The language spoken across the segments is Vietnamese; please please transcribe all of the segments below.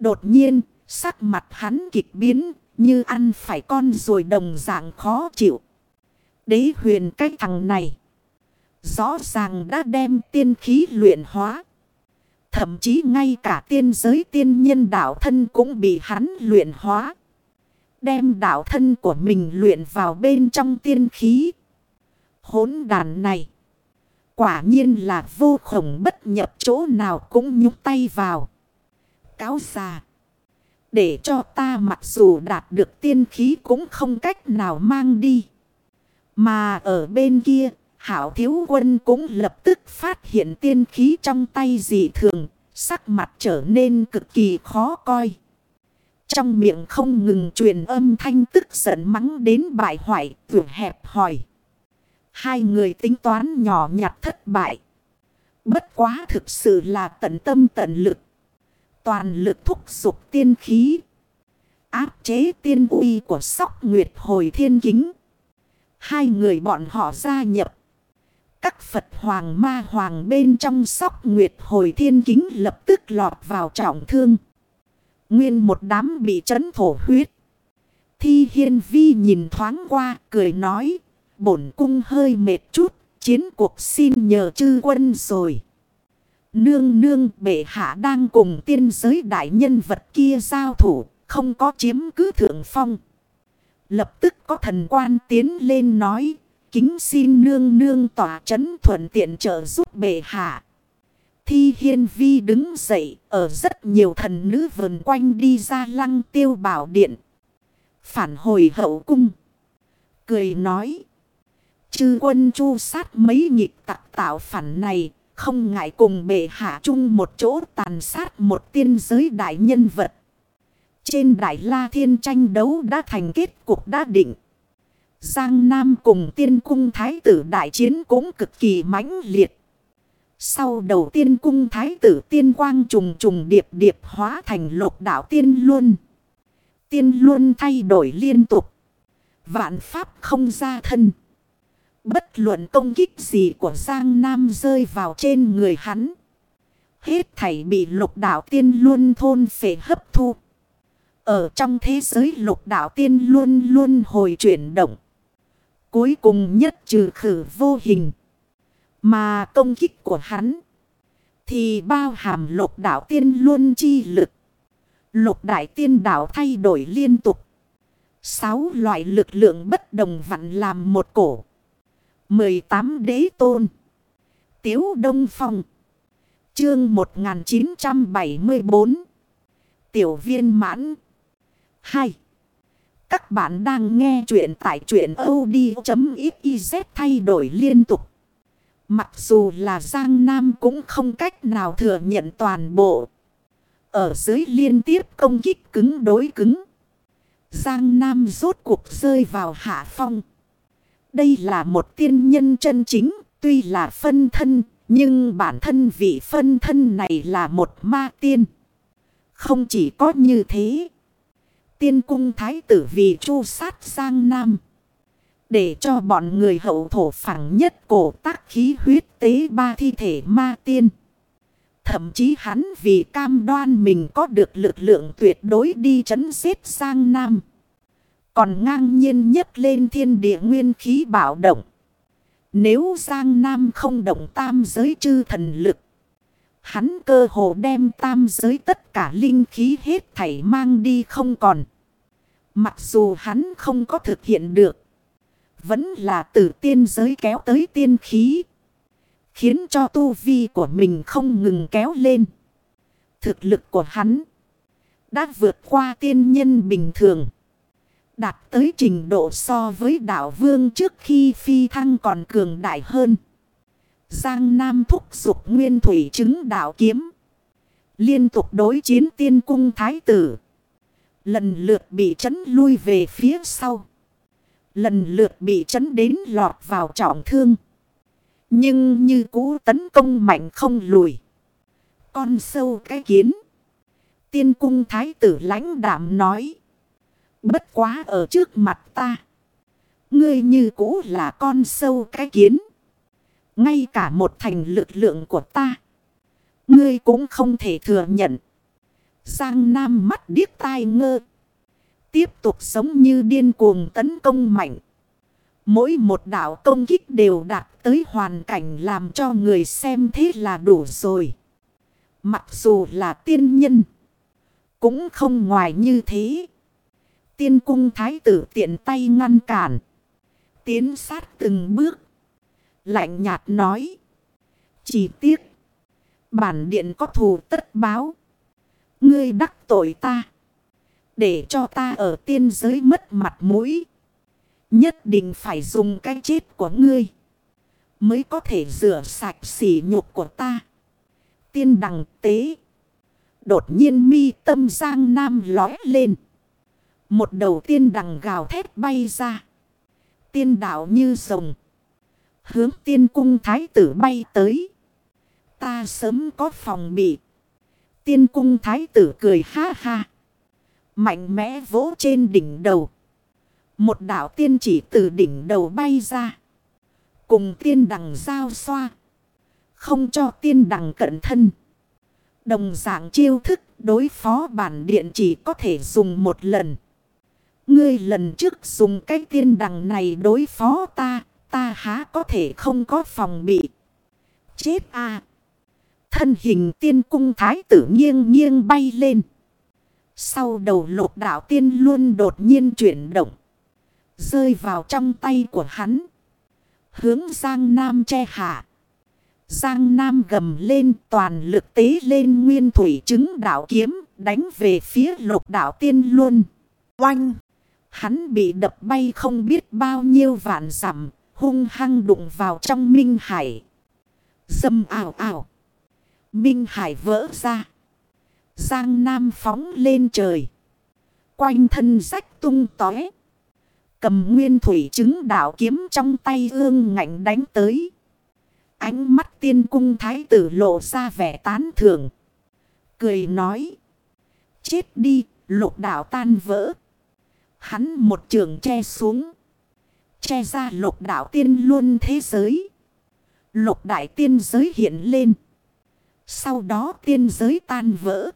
Đột nhiên, sắc mặt hắn kịch biến, như ăn phải con rồi đồng dạng khó chịu. Đế huyền cái thằng này. Rõ ràng đã đem tiên khí luyện hóa. Thậm chí ngay cả tiên giới tiên nhân đạo thân cũng bị hắn luyện hóa. Đem đạo thân của mình luyện vào bên trong tiên khí. Hốn đàn này. Quả nhiên là vô khổng bất nhập chỗ nào cũng nhúc tay vào. Cáo già. Để cho ta mặc dù đạt được tiên khí cũng không cách nào mang đi. Mà ở bên kia, hảo thiếu quân cũng lập tức phát hiện tiên khí trong tay dị thường, sắc mặt trở nên cực kỳ khó coi. Trong miệng không ngừng truyền âm thanh tức giận mắng đến bại hoại, vừa hẹp hỏi. Hai người tính toán nhỏ nhặt thất bại. Bất quá thực sự là tận tâm tận lực. Toàn lực thúc dục tiên khí. Áp chế tiên uy của sóc nguyệt hồi thiên kính. Hai người bọn họ gia nhập. Các Phật hoàng ma hoàng bên trong sóc nguyệt hồi thiên kính lập tức lọt vào trọng thương. Nguyên một đám bị chấn thổ huyết. Thi hiên vi nhìn thoáng qua, cười nói. Bổn cung hơi mệt chút. Chiến cuộc xin nhờ chư quân rồi. Nương nương, bệ hạ đang cùng tiên giới đại nhân vật kia giao thủ. Không có chiếm cứ thượng phong. Lập tức có thần quan tiến lên nói. Kính xin nương nương tỏa chấn thuận tiện trợ giúp bệ hạ. Thi hiên vi đứng dậy, ở rất nhiều thần nữ vần quanh đi ra lăng tiêu bảo điện. Phản hồi hậu cung. Cười nói. Chư quân chu sát mấy nhịp tặc tạo phản này. Không ngại cùng bệ hạ chung một chỗ tàn sát một tiên giới đại nhân vật. Trên đại la thiên tranh đấu đã thành kết cục đã định. Giang Nam cùng tiên cung thái tử đại chiến cũng cực kỳ mãnh liệt. Sau đầu tiên cung thái tử tiên quang trùng trùng điệp điệp hóa thành lục đạo tiên luân. Tiên luân thay đổi liên tục. Vạn pháp không ra thân. Bất luận công kích gì của Giang Nam rơi vào trên người hắn. Hết thảy bị lục đạo tiên luân thôn phệ hấp thu. Ở trong thế giới lục đạo tiên luôn luôn hồi chuyển động. Cuối cùng nhất trừ khử vô hình. Mà công kích của hắn. Thì bao hàm lục đạo tiên luôn chi lực. Lục đại tiên đạo thay đổi liên tục. Sáu loại lực lượng bất đồng vặn làm một cổ. 18 đế tôn. Tiếu Đông Phong. Chương 1974. Tiểu viên mãn. 2. Các bạn đang nghe chuyện tại chuyện od.xyz thay đổi liên tục. Mặc dù là Giang Nam cũng không cách nào thừa nhận toàn bộ. Ở dưới liên tiếp công kích cứng đối cứng. Giang Nam rốt cuộc rơi vào hạ phong. Đây là một tiên nhân chân chính, tuy là phân thân, nhưng bản thân vị phân thân này là một ma tiên. Không chỉ có như thế. Tiên cung thái tử vì chu sát sang nam. Để cho bọn người hậu thổ phẳng nhất cổ tác khí huyết tế ba thi thể ma tiên. Thậm chí hắn vì cam đoan mình có được lực lượng tuyệt đối đi chấn xếp sang nam. Còn ngang nhiên nhất lên thiên địa nguyên khí bảo động. Nếu Giang Nam không động tam giới chư thần lực. Hắn cơ hồ đem tam giới tất cả linh khí hết thảy mang đi không còn. Mặc dù hắn không có thực hiện được. Vẫn là từ tiên giới kéo tới tiên khí. Khiến cho tu vi của mình không ngừng kéo lên. Thực lực của hắn đã vượt qua tiên nhân bình thường. Đạt tới trình độ so với đảo vương trước khi phi thăng còn cường đại hơn. Giang Nam thúc dục nguyên thủy chứng đảo kiếm. Liên tục đối chiến tiên cung thái tử. Lần lượt bị chấn lui về phía sau. Lần lượt bị chấn đến lọt vào trọng thương. Nhưng như cũ tấn công mạnh không lùi. Con sâu cái kiến. Tiên cung thái tử lãnh đảm nói. Bất quá ở trước mặt ta. Ngươi như cũ là con sâu cái kiến. Ngay cả một thành lực lượng của ta. Ngươi cũng không thể thừa nhận. Giang Nam mắt điếc tai ngơ. Tiếp tục sống như điên cuồng tấn công mạnh. Mỗi một đạo công kích đều đạt tới hoàn cảnh làm cho người xem thế là đủ rồi. Mặc dù là tiên nhân. Cũng không ngoài như thế. Tiên cung thái tử tiện tay ngăn cản. Tiến sát từng bước. Lạnh nhạt nói. Chỉ tiếc. Bản điện có thù tất báo. Ngươi đắc tội ta. Để cho ta ở tiên giới mất mặt mũi. Nhất định phải dùng cái chết của ngươi. Mới có thể rửa sạch sỉ nhục của ta. Tiên đằng tế. Đột nhiên mi tâm giang nam lói lên. Một đầu tiên đằng gào thét bay ra. Tiên đạo như rồng. Hướng tiên cung thái tử bay tới. Ta sớm có phòng bị. Tiên cung thái tử cười ha ha. Mạnh mẽ vỗ trên đỉnh đầu. Một đảo tiên chỉ từ đỉnh đầu bay ra. Cùng tiên đằng giao xoa. Không cho tiên đằng cận thân. Đồng dạng chiêu thức đối phó bản điện chỉ có thể dùng một lần. Ngươi lần trước dùng cái tiên đằng này đối phó ta. Ta há có thể không có phòng bị. Chết à. Thân hình tiên cung thái tử nghiêng nghiêng bay lên. Sau đầu lục đạo tiên luôn đột nhiên chuyển động. Rơi vào trong tay của hắn. Hướng Giang Nam che hạ. Giang Nam gầm lên toàn lực tế lên nguyên thủy chứng đạo kiếm. Đánh về phía lục đạo tiên luôn. Oanh! Hắn bị đập bay không biết bao nhiêu vạn dặm hung hăng đụng vào trong minh hải. Dâm ảo ảo. Minh hải vỡ ra. Giang Nam phóng lên trời. Quanh thân rách tung tói. Cầm nguyên thủy chứng đạo kiếm trong tay ương ngạnh đánh tới. Ánh mắt tiên cung thái tử lộ ra vẻ tán thưởng. Cười nói. Chết đi, lục đạo tan vỡ. Hắn một trường che xuống. Che ra lục đạo tiên luôn thế giới. Lục đại tiên giới hiện lên. Sau đó tiên giới tan vỡ.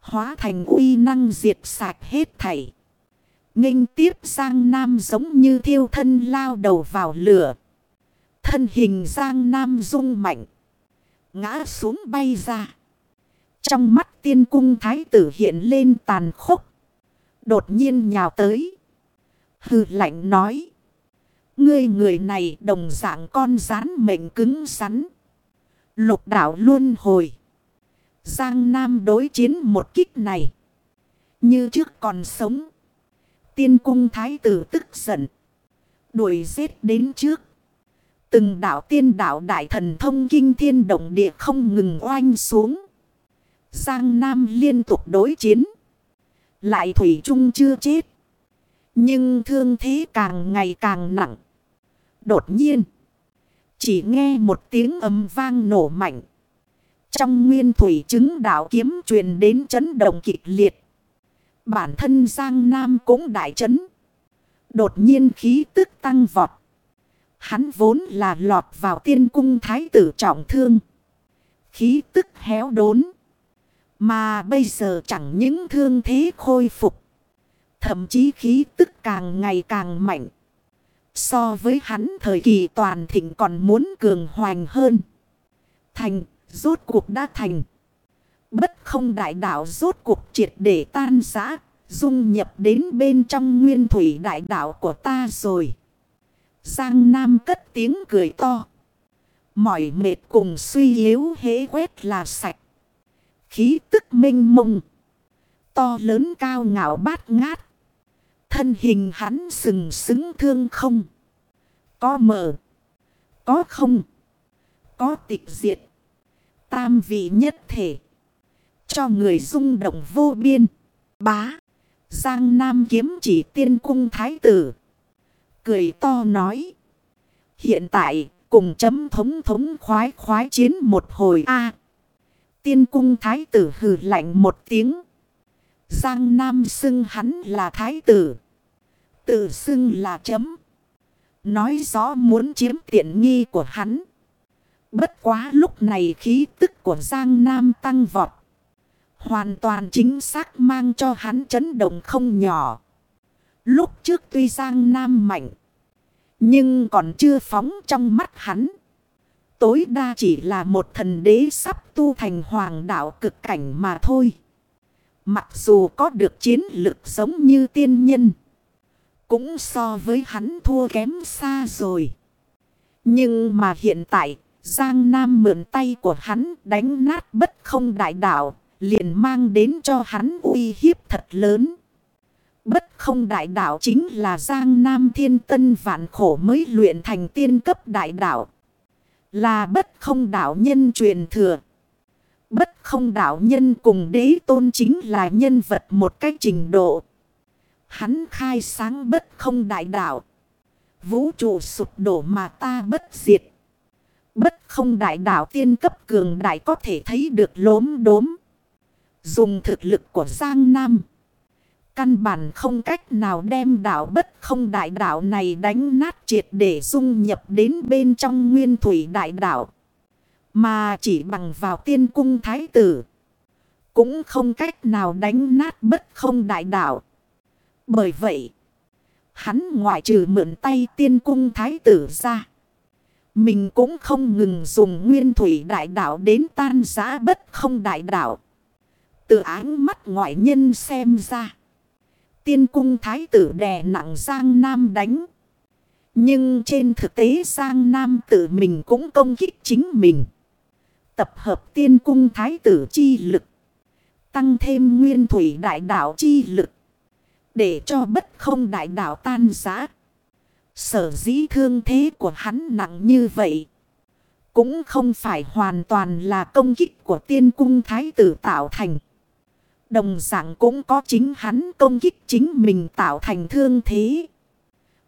Hóa thành uy năng diệt sạch hết thảy. nghênh tiếp Giang Nam giống như thiêu thân lao đầu vào lửa. Thân hình Giang Nam rung mạnh. Ngã xuống bay ra. Trong mắt tiên cung thái tử hiện lên tàn khốc. Đột nhiên nhào tới. Hừ lạnh nói. Ngươi người này đồng dạng con rán mệnh cứng rắn. Lục đảo luôn hồi. Giang Nam đối chiến một kích này. Như trước còn sống. Tiên cung thái tử tức giận. Đuổi giết đến trước. Từng đảo tiên đảo đại thần thông kinh thiên động địa không ngừng oanh xuống. Giang Nam liên tục đối chiến. Lại Thủy Trung chưa chết. Nhưng thương thế càng ngày càng nặng. Đột nhiên. Chỉ nghe một tiếng âm vang nổ mạnh. Trong nguyên thủy chứng đạo kiếm truyền đến chấn động kịch liệt. Bản thân Giang Nam cũng đại chấn. Đột nhiên khí tức tăng vọt. Hắn vốn là lọt vào tiên cung thái tử trọng thương. Khí tức héo đốn. Mà bây giờ chẳng những thương thế khôi phục. Thậm chí khí tức càng ngày càng mạnh. So với hắn thời kỳ toàn thịnh còn muốn cường hoành hơn. Thành, rốt cuộc đã thành. Bất không đại đạo rốt cuộc triệt để tan giã, dung nhập đến bên trong nguyên thủy đại đạo của ta rồi. Giang Nam cất tiếng cười to. Mỏi mệt cùng suy yếu hế quét là sạch. Khí tức minh mông. To lớn cao ngạo bát ngát. Thân hình hắn sừng sững thương không. Có mở. Có không. Có tịch diệt. Tam vị nhất thể. Cho người rung động vô biên. Bá. Giang Nam kiếm chỉ tiên cung thái tử. Cười to nói. Hiện tại, cùng chấm thống thống khoái khoái chiến một hồi a Tiên cung thái tử hừ lạnh một tiếng. Giang Nam xưng hắn là thái tử. Tự xưng là chấm. Nói rõ muốn chiếm tiện nghi của hắn. Bất quá lúc này khí tức của Giang Nam tăng vọt. Hoàn toàn chính xác mang cho hắn chấn động không nhỏ. Lúc trước tuy Giang Nam mạnh. Nhưng còn chưa phóng trong mắt hắn. Tối đa chỉ là một thần đế sắp tu thành hoàng đạo cực cảnh mà thôi. Mặc dù có được chiến lực giống như tiên nhân. Cũng so với hắn thua kém xa rồi. Nhưng mà hiện tại, Giang Nam mượn tay của hắn đánh nát bất không đại đạo, liền mang đến cho hắn uy hiếp thật lớn. Bất không đại đạo chính là Giang Nam thiên tân vạn khổ mới luyện thành tiên cấp đại đạo. Là bất không đạo nhân truyền thừa. Bất không đạo nhân cùng đế tôn chính là nhân vật một cách trình độ. Hắn khai sáng bất không đại đạo. Vũ trụ sụp đổ mà ta bất diệt. Bất không đại đạo tiên cấp cường đại có thể thấy được lốm đốm. Dùng thực lực của Giang Nam. Căn bản không cách nào đem đạo bất không đại đạo này đánh nát triệt để dung nhập đến bên trong nguyên thủy đại đạo. Mà chỉ bằng vào tiên cung thái tử. Cũng không cách nào đánh nát bất không đại đạo. Bởi vậy, hắn ngoại trừ mượn tay tiên cung thái tử ra. Mình cũng không ngừng dùng nguyên thủy đại đạo đến tan giã bất không đại đạo. Từ áng mắt ngoại nhân xem ra. Tiên cung thái tử đè nặng Giang Nam đánh. Nhưng trên thực tế Giang Nam tự mình cũng công kích chính mình. Tập hợp tiên cung thái tử chi lực. Tăng thêm nguyên thủy đại đạo chi lực. Để cho bất không đại đạo tan giã. Sở dĩ thương thế của hắn nặng như vậy. Cũng không phải hoàn toàn là công kích của tiên cung thái tử tạo thành. Đồng dạng cũng có chính hắn công kích chính mình tạo thành thương thế.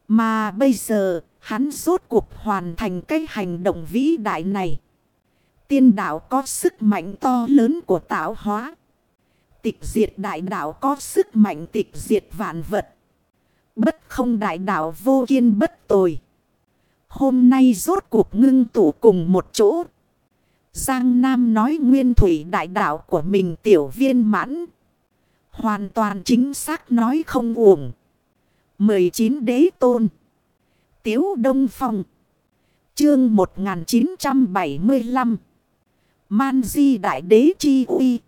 Mà bây giờ, hắn rốt cuộc hoàn thành cái hành động vĩ đại này. Tiên đạo có sức mạnh to lớn của tạo hóa. Tịch diệt đại đạo có sức mạnh tịch diệt vạn vật. Bất không đại đạo vô kiên bất tồi. Hôm nay rốt cuộc ngưng tụ cùng một chỗ. Giang Nam nói nguyên thủy đại đạo của mình tiểu viên mãn. Hoàn toàn chính xác nói không uổng. 19 đế tôn. Tiếu Đông Phong. Chương 1975. Man Di Đại Đế Chi Uy.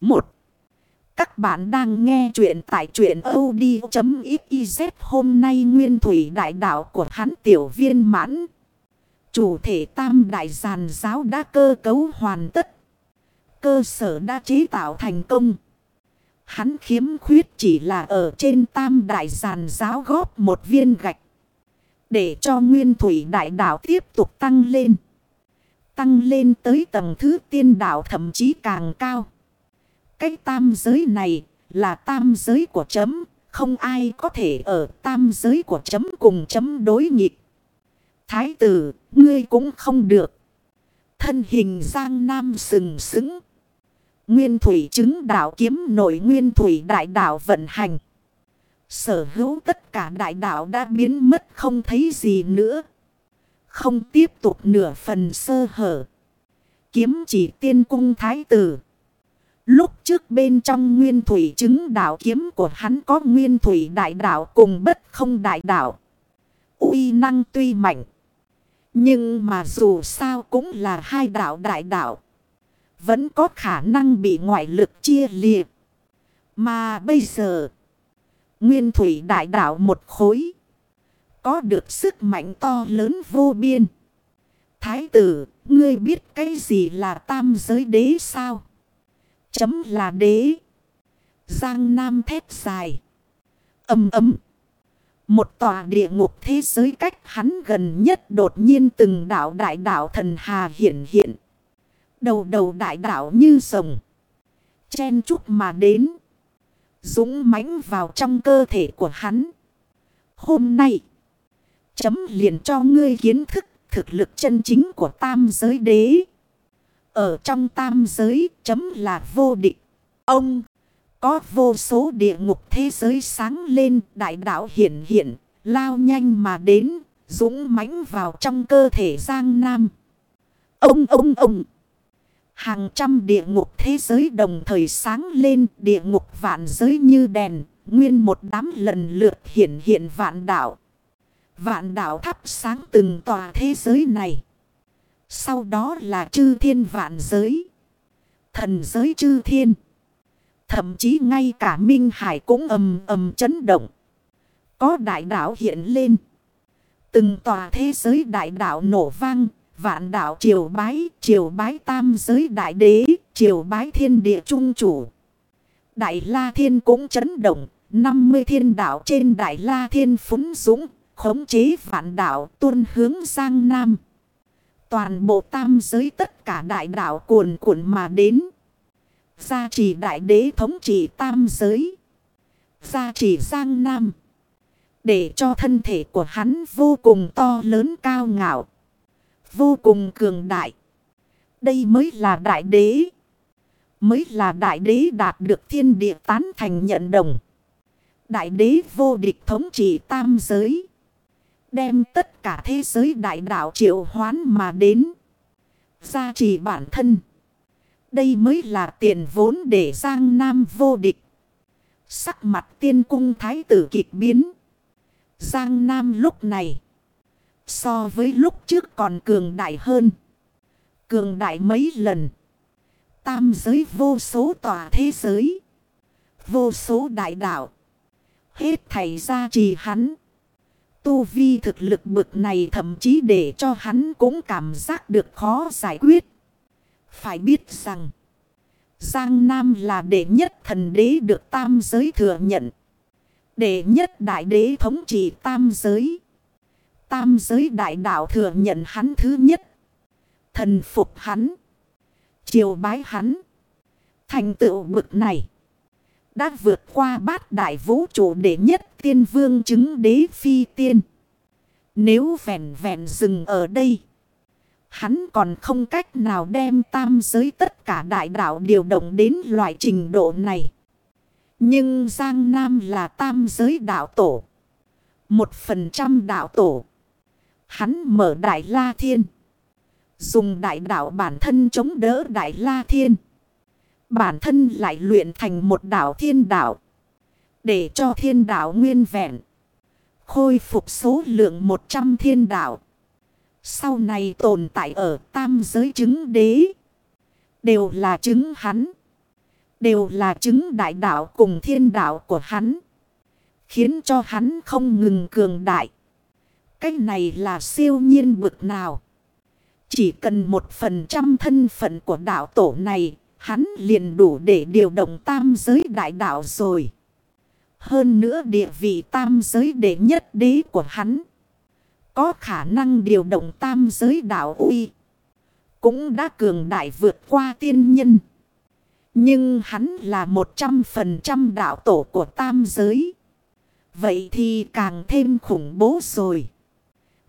1. Các bạn đang nghe chuyện tại chuyện od.xyz hôm nay nguyên thủy đại đạo của hắn tiểu viên mãn. Chủ thể tam đại giàn giáo đã cơ cấu hoàn tất. Cơ sở đã chế tạo thành công. Hắn khiếm khuyết chỉ là ở trên tam đại giàn giáo góp một viên gạch. Để cho nguyên thủy đại đạo tiếp tục tăng lên. Tăng lên tới tầng thứ tiên đạo thậm chí càng cao. Cái tam giới này là tam giới của chấm. Không ai có thể ở tam giới của chấm cùng chấm đối nghịch. Thái tử, ngươi cũng không được. Thân hình giang nam sừng sững. Nguyên thủy chứng đạo kiếm nổi nguyên thủy đại đạo vận hành. Sở hữu tất cả đại đạo đã biến mất không thấy gì nữa. Không tiếp tục nửa phần sơ hở. Kiếm chỉ tiên cung thái tử. Lúc trước bên trong nguyên thủy chứng đạo kiếm của hắn có nguyên thủy đại đạo cùng bất không đại đạo. uy năng tuy mạnh. Nhưng mà dù sao cũng là hai đạo đại đạo. Vẫn có khả năng bị ngoại lực chia liệt. Mà bây giờ. Nguyên thủy đại đạo một khối. Có được sức mạnh to lớn vô biên. Thái tử, ngươi biết cái gì là tam giới đế sao? Chấm là đế. Giang Nam thép dài. Âm ấm. Một tòa địa ngục thế giới cách hắn gần nhất đột nhiên từng đảo đại đảo thần hà hiện hiện. Đầu đầu đại đảo như rồng. Chen chút mà đến. Dũng mãnh vào trong cơ thể của hắn. Hôm nay. Chấm liền cho ngươi kiến thức thực lực chân chính của tam giới đế. Ở trong tam giới, chấm là vô địch. Ông có vô số địa ngục thế giới sáng lên đại đạo hiện hiện. Lao nhanh mà đến. Dũng mãnh vào trong cơ thể Giang Nam. Ông ông ông. Hàng trăm địa ngục thế giới đồng thời sáng lên địa ngục vạn giới như đèn, nguyên một đám lần lượt hiện hiện vạn đảo. Vạn đảo thắp sáng từng tòa thế giới này. Sau đó là chư thiên vạn giới. Thần giới chư thiên. Thậm chí ngay cả Minh Hải cũng ầm ầm chấn động. Có đại đảo hiện lên. Từng tòa thế giới đại đảo nổ vang. Vạn đảo triều bái, triều bái tam giới đại đế, triều bái thiên địa trung chủ. Đại la thiên cũng chấn động. 50 thiên đảo trên đại la thiên phúng dũng. Khống chế vạn đảo tuôn hướng sang nam. Toàn bộ tam giới tất cả đại đảo cuồn cuộn mà đến. Gia trì đại đế thống trị tam giới. Gia trì Giang Nam. Để cho thân thể của hắn vô cùng to lớn cao ngạo. Vô cùng cường đại. Đây mới là đại đế. Mới là đại đế đạt được thiên địa tán thành nhận đồng. Đại đế vô địch thống trị tam giới. Đem tất cả thế giới đại đạo triệu hoán mà đến. Gia trì bản thân. Đây mới là tiền vốn để Giang Nam vô địch. Sắc mặt tiên cung thái tử kịch biến. Giang Nam lúc này. So với lúc trước còn cường đại hơn. Cường đại mấy lần. Tam giới vô số tòa thế giới. Vô số đại đạo. Hết thầy ra trì hắn. Tu vi thực lực bực này thậm chí để cho hắn cũng cảm giác được khó giải quyết. Phải biết rằng. Giang Nam là đệ nhất thần đế được tam giới thừa nhận. Đệ nhất đại đế thống trị tam giới. Tam giới đại đạo thừa nhận hắn thứ nhất. Thần phục hắn. Triều bái hắn. Thành tựu bực này. Đã vượt qua bát đại vũ trụ đệ nhất tiên vương chứng đế phi tiên. Nếu vẹn vẹn dừng ở đây. Hắn còn không cách nào đem tam giới tất cả đại đạo điều động đến loại trình độ này. Nhưng Giang Nam là tam giới đạo tổ. Một phần trăm đạo tổ. Hắn mở đại la thiên. Dùng đại đạo bản thân chống đỡ đại la thiên. Bản thân lại luyện thành một đạo thiên đạo. Để cho thiên đạo nguyên vẹn. Khôi phục số lượng 100 thiên đạo. Sau này tồn tại ở tam giới chứng đế. Đều là chứng hắn. Đều là chứng đại đạo cùng thiên đạo của hắn. Khiến cho hắn không ngừng cường đại. Cái này là siêu nhiên bực nào. Chỉ cần một phần trăm thân phận của đạo tổ này. Hắn liền đủ để điều động tam giới đại đạo rồi. Hơn nữa địa vị tam giới đệ nhất đế của hắn. Có khả năng điều động tam giới đạo uy. Cũng đã cường đại vượt qua tiên nhân. Nhưng hắn là một trăm phần trăm đạo tổ của tam giới. Vậy thì càng thêm khủng bố rồi.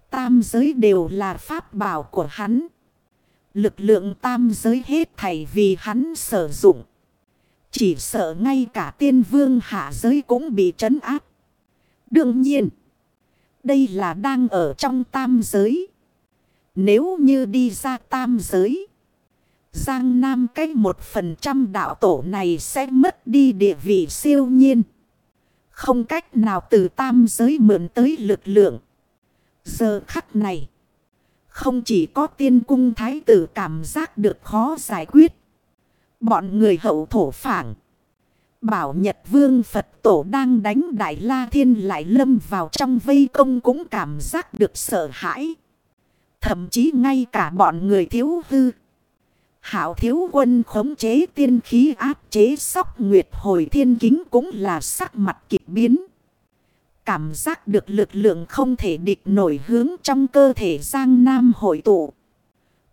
Tam giới đều là pháp bảo của hắn. Lực lượng tam giới hết thảy vì hắn sử dụng. Chỉ sợ ngay cả tiên vương hạ giới cũng bị trấn áp. Đương nhiên. Đây là đang ở trong tam giới. Nếu như đi ra tam giới. Giang Nam cách một phần trăm đạo tổ này sẽ mất đi địa vị siêu nhiên. Không cách nào từ tam giới mượn tới lực lượng. Giờ khắc này. Không chỉ có tiên cung thái tử cảm giác được khó giải quyết. Bọn người hậu thổ phảng. Bảo Nhật Vương Phật Tổ đang đánh Đại La Thiên lại lâm vào trong vây công cũng cảm giác được sợ hãi. Thậm chí ngay cả bọn người thiếu hư. Hảo thiếu quân khống chế tiên khí áp chế sóc nguyệt hồi thiên kính cũng là sắc mặt kịch biến. Cảm giác được lực lượng không thể địch nổi hướng trong cơ thể Giang Nam hội tụ.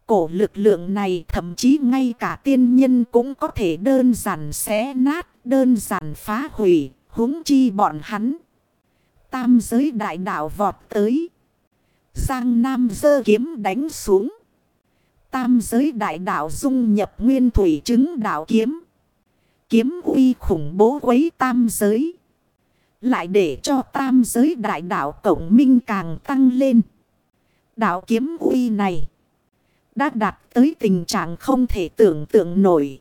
Cổ lực lượng này thậm chí ngay cả tiên nhân cũng có thể đơn giản xé nát, đơn giản phá hủy, huống chi bọn hắn. Tam giới đại đạo vọt tới. Giang Nam dơ kiếm đánh xuống. Tam giới đại đạo dung nhập nguyên thủy chứng đạo kiếm. Kiếm uy khủng bố quấy tam giới. Lại để cho tam giới đại đạo cộng minh càng tăng lên. Đạo kiếm uy này. đã đạt tới tình trạng không thể tưởng tượng nổi.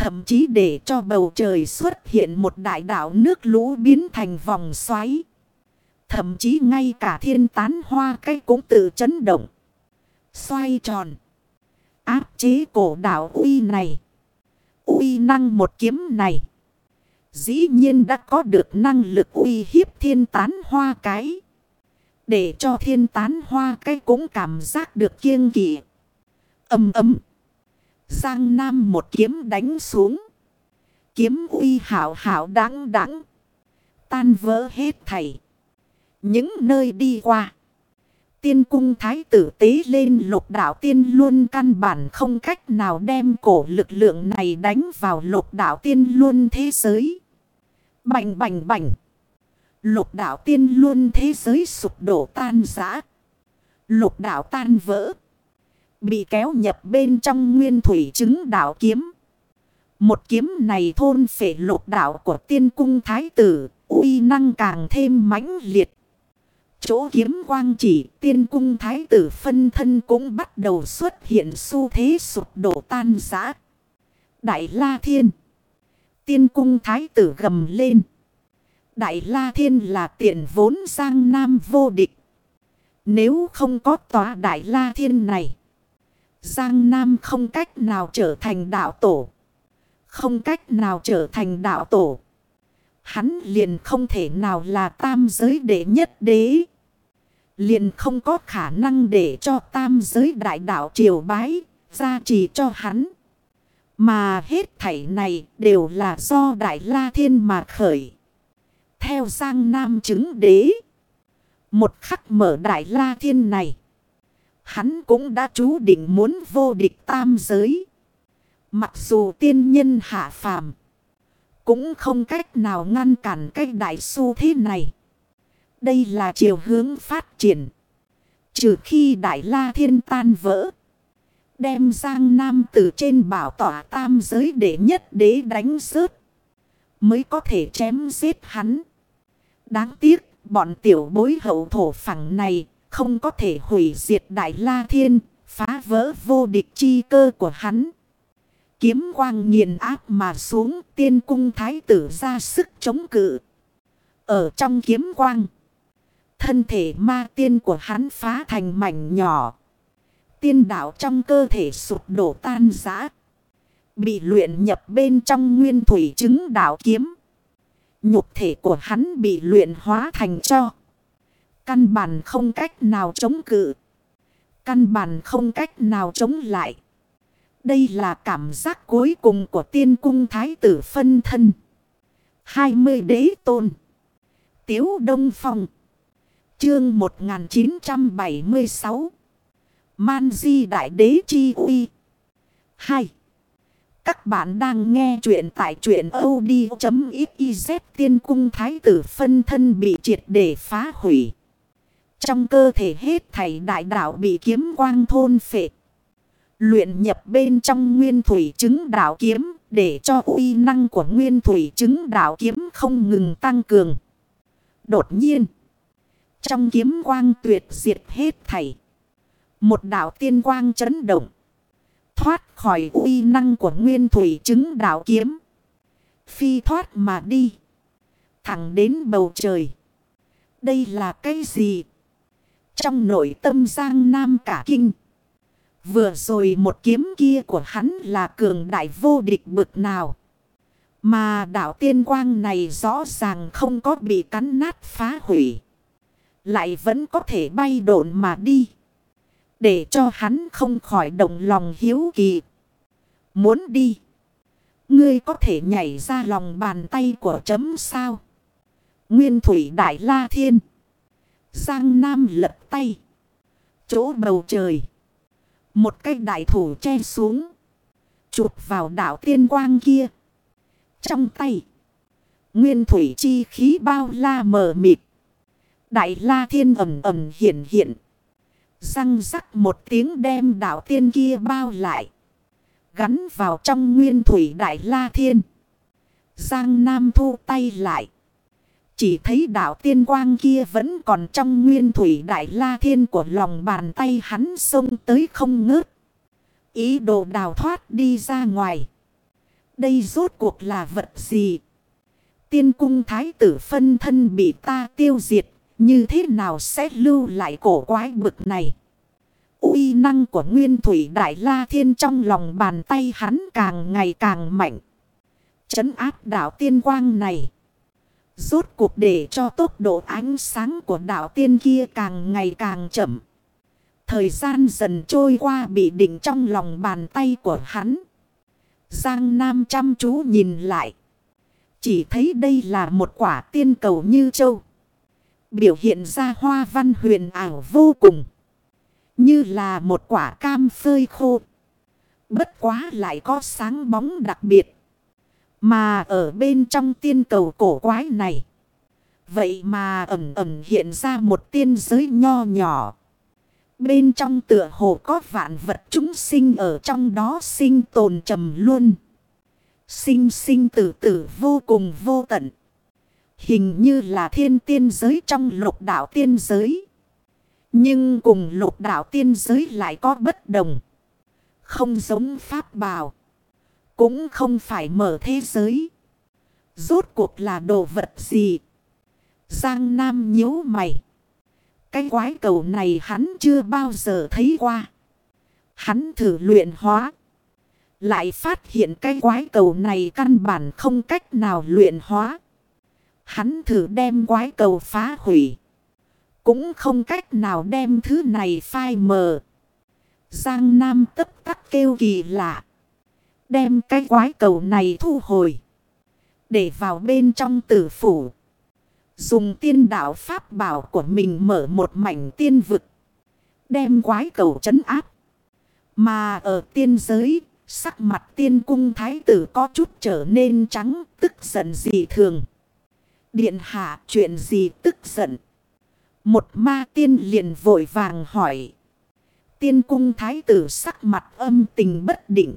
Thậm chí để cho bầu trời xuất hiện một đại đảo nước lũ biến thành vòng xoáy. Thậm chí ngay cả thiên tán hoa cây cũng tự chấn động. Xoay tròn. Áp chế cổ đảo uy này. Uy năng một kiếm này. Dĩ nhiên đã có được năng lực uy hiếp thiên tán hoa cái. Để cho thiên tán hoa cái cũng cảm giác được kiêng kỵ. Âm ấm. Giang Nam một kiếm đánh xuống. Kiếm uy hảo hảo đáng đáng. Tan vỡ hết thảy. Những nơi đi qua. Tiên cung thái tử tế lên lục đạo tiên luôn căn bản không cách nào đem cổ lực lượng này đánh vào lục đạo tiên luôn thế giới. Bành bành bành. Lục đạo tiên luôn thế giới sụp đổ tan rã. Lục đạo tan vỡ. Bị kéo nhập bên trong nguyên thủy chứng đạo kiếm. Một kiếm này thôn phệ lục đạo của tiên cung thái tử. uy năng càng thêm mãnh liệt. Chỗ kiếm quang chỉ, tiên cung thái tử phân thân cũng bắt đầu xuất hiện xu thế sụp đổ tan rã. Đại La Thiên. Tiên cung thái tử gầm lên. Đại La Thiên là tiện vốn sang nam vô địch. Nếu không có tòa Đại La Thiên này. Giang Nam không cách nào trở thành đạo tổ. Không cách nào trở thành đạo tổ. Hắn liền không thể nào là tam giới đệ nhất đế. Liền không có khả năng để cho tam giới đại đạo triều bái, gia trì cho hắn. Mà hết thảy này đều là do Đại La Thiên mà khởi. Theo Giang Nam chứng đế. Một khắc mở Đại La Thiên này. Hắn cũng đã chú định muốn vô địch tam giới. Mặc dù tiên nhân hạ phàm. Cũng không cách nào ngăn cản cái đại su thế này. Đây là chiều hướng phát triển. Trừ khi Đại La Thiên tan vỡ. Đem Giang Nam từ trên bảo tỏa tam giới để nhất đế đánh rớt. Mới có thể chém giết hắn. Đáng tiếc, bọn tiểu bối hậu thổ phẳng này không có thể hủy diệt Đại La Thiên. Phá vỡ vô địch chi cơ của hắn. Kiếm quang nghiền áp mà xuống, tiên cung thái tử ra sức chống cự. Ở trong kiếm quang. Thân thể ma tiên của hắn phá thành mảnh nhỏ. Tiên đạo trong cơ thể sụp đổ tan rã. Bị luyện nhập bên trong nguyên thủy chứng đạo kiếm. Nhục thể của hắn bị luyện hóa thành cho. Căn bản không cách nào chống cự. Căn bản không cách nào chống lại. Đây là cảm giác cuối cùng của tiên cung thái tử phân thân. 20 đế tôn. Tiếu Đông Phong. Chương 1976 Man Di Đại Đế Chi Uy 2. Các bạn đang nghe chuyện tại chuyện od.xyz tiên cung thái tử phân thân bị triệt để phá hủy. Trong cơ thể hết thảy đại đạo bị kiếm quang thôn phệ. Luyện nhập bên trong nguyên thủy chứng đạo kiếm để cho uy năng của nguyên thủy chứng đạo kiếm không ngừng tăng cường. Đột nhiên. Trong kiếm quang tuyệt diệt hết thảy. Một đạo tiên quang chấn động. Thoát khỏi uy năng của nguyên thủy chứng đạo kiếm. Phi thoát mà đi. Thẳng đến bầu trời. Đây là cái gì? Trong nội tâm Giang Nam cả kinh. Vừa rồi một kiếm kia của hắn là cường đại vô địch bực nào. Mà đạo tiên quang này rõ ràng không có bị cắn nát phá hủy. Lại vẫn có thể bay độn mà đi. Để cho hắn không khỏi động lòng hiếu kỳ. Muốn đi. Ngươi có thể nhảy ra lòng bàn tay của chấm sao. Nguyên thủy đại la thiên. Giang Nam lật tay. Chỗ bầu trời. Một cái đại thủ che xuống. Chụp vào đảo tiên quang kia. Trong tay. Nguyên thủy chi khí bao la mờ mịt. Đại la thiên ẩm ẩm hiện hiện. Răng rắc một tiếng đem đảo tiên kia bao lại. Gắn vào trong nguyên thủy đại la thiên. Giang Nam thu tay lại. Chỉ thấy đảo tiên quang kia vẫn còn trong nguyên thủy đại la thiên của lòng bàn tay hắn xông tới không ngớt. Ý đồ đào thoát đi ra ngoài. Đây rốt cuộc là vật gì? Tiên cung thái tử phân thân bị ta tiêu diệt. Như thế nào sẽ lưu lại cổ quái bực này? uy năng của nguyên thủy đại la thiên trong lòng bàn tay hắn càng ngày càng mạnh. Chấn áp đảo tiên quang này. Rốt cuộc để cho tốc độ ánh sáng của đảo tiên kia càng ngày càng chậm. Thời gian dần trôi qua bị định trong lòng bàn tay của hắn. Giang Nam chăm chú nhìn lại. Chỉ thấy đây là một quả tiên cầu như châu. Biểu hiện ra hoa văn huyền ảo vô cùng. Như là một quả cam phơi khô. Bất quá lại có sáng bóng đặc biệt. Mà ở bên trong tiên cầu cổ quái này. Vậy mà ẩm ẩm hiện ra một tiên giới nho nhỏ. Bên trong tựa hồ có vạn vật chúng sinh ở trong đó sinh tồn trầm luôn. Sinh sinh tử tử vô cùng vô tận. Hình như là thiên tiên giới trong lục đạo tiên giới. Nhưng cùng lục đạo tiên giới lại có bất đồng. Không giống pháp bào. Cũng không phải mở thế giới. Rốt cuộc là đồ vật gì? Giang Nam nhíu mày. Cái quái cầu này hắn chưa bao giờ thấy qua. Hắn thử luyện hóa. Lại phát hiện cái quái cầu này căn bản không cách nào luyện hóa. Hắn thử đem quái cầu phá hủy. Cũng không cách nào đem thứ này phai mờ. Giang Nam tất tắc kêu kỳ lạ. Đem cái quái cầu này thu hồi. Để vào bên trong tử phủ. Dùng tiên đạo pháp bảo của mình mở một mảnh tiên vực. Đem quái cầu trấn áp. Mà ở tiên giới, sắc mặt tiên cung thái tử có chút trở nên trắng, tức giận gì thường. Điện hạ chuyện gì tức giận. Một ma tiên liền vội vàng hỏi. Tiên cung thái tử sắc mặt âm tình bất định.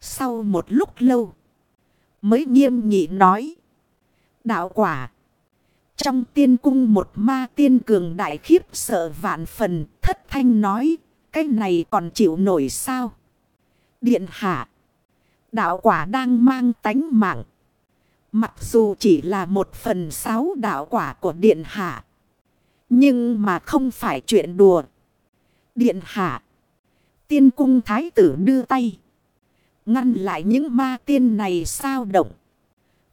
Sau một lúc lâu. Mới nghiêm nghị nói. Đạo quả. Trong tiên cung một ma tiên cường đại khiếp sợ vạn phần. Thất thanh nói. Cái này còn chịu nổi sao? Điện hạ. Đạo quả đang mang tánh mạng. Mặc dù chỉ là một phần sáu đạo quả của điện hạ. Nhưng mà không phải chuyện đùa. Điện hạ. Tiên cung thái tử đưa tay. Ngăn lại những ma tiên này sao động.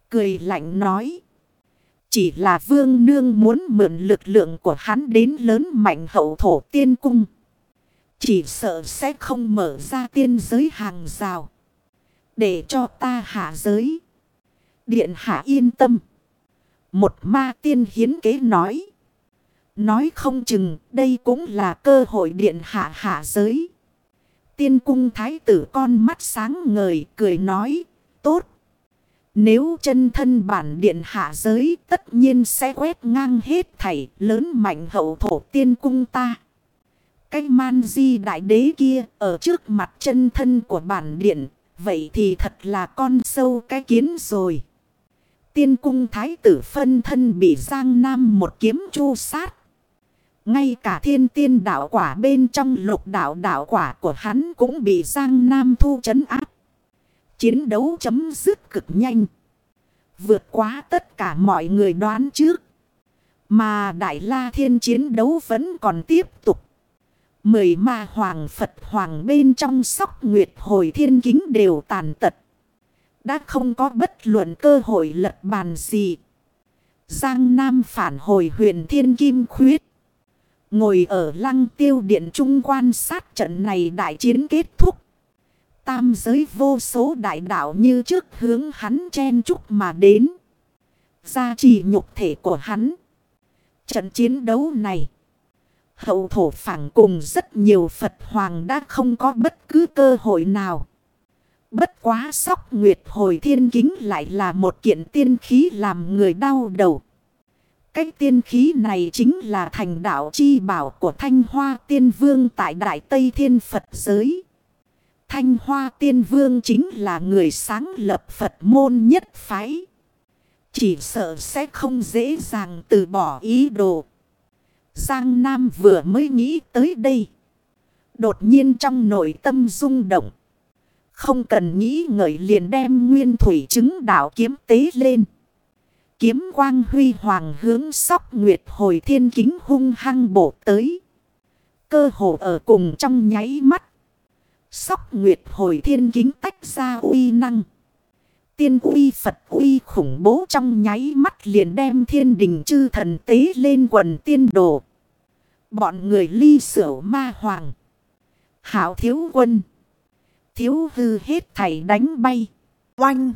Cười lạnh nói. Chỉ là vương nương muốn mượn lực lượng của hắn đến lớn mạnh hậu thổ tiên cung. Chỉ sợ sẽ không mở ra tiên giới hàng rào. Để cho ta hạ giới. Điện hạ yên tâm. Một ma tiên hiến kế nói. Nói không chừng, đây cũng là cơ hội điện hạ hạ giới. Tiên cung thái tử con mắt sáng ngời, cười nói. Tốt. Nếu chân thân bản điện hạ giới, tất nhiên sẽ quét ngang hết thảy lớn mạnh hậu thổ tiên cung ta. Cái man di đại đế kia ở trước mặt chân thân của bản điện. Vậy thì thật là con sâu cái kiến rồi. Tiên cung thái tử phân thân bị Giang Nam một kiếm chu sát. Ngay cả thiên tiên đạo quả bên trong lục đạo đạo quả của hắn cũng bị Giang Nam thu chấn áp. Chiến đấu chấm dứt cực nhanh. Vượt quá tất cả mọi người đoán trước. Mà Đại La Thiên chiến đấu vẫn còn tiếp tục. Mười ma hoàng Phật hoàng bên trong sóc nguyệt hồi thiên kính đều tàn tật. Đã không có bất luận cơ hội lật bàn gì. Giang Nam phản hồi huyền thiên kim khuyết. Ngồi ở lăng tiêu điện trung quan sát trận này đại chiến kết thúc. Tam giới vô số đại đạo như trước hướng hắn chen chúc mà đến. Gia trì nhục thể của hắn. Trận chiến đấu này. Hậu thổ phản cùng rất nhiều Phật Hoàng đã không có bất cứ cơ hội nào. Bất quá sóc nguyệt hồi thiên kính lại là một kiện tiên khí làm người đau đầu. Cái tiên khí này chính là thành đạo chi bảo của Thanh Hoa Tiên Vương tại Đại Tây Thiên Phật giới. Thanh Hoa Tiên Vương chính là người sáng lập Phật môn nhất phái. Chỉ sợ sẽ không dễ dàng từ bỏ ý đồ. Giang Nam vừa mới nghĩ tới đây. Đột nhiên trong nội tâm rung động. Không cần nghĩ ngợi liền đem nguyên thủy chứng đạo kiếm tế lên. Kiếm quang huy hoàng hướng sóc nguyệt hồi thiên kính hung hăng bổ tới. Cơ hồ ở cùng trong nháy mắt. Sóc nguyệt hồi thiên kính tách ra uy năng. Tiên uy Phật uy khủng bố trong nháy mắt liền đem thiên đình chư thần tế lên quần tiên đồ. Bọn người ly sửa ma hoàng. Hảo thiếu quân. Thiếu hư hết thảy đánh bay. Oanh.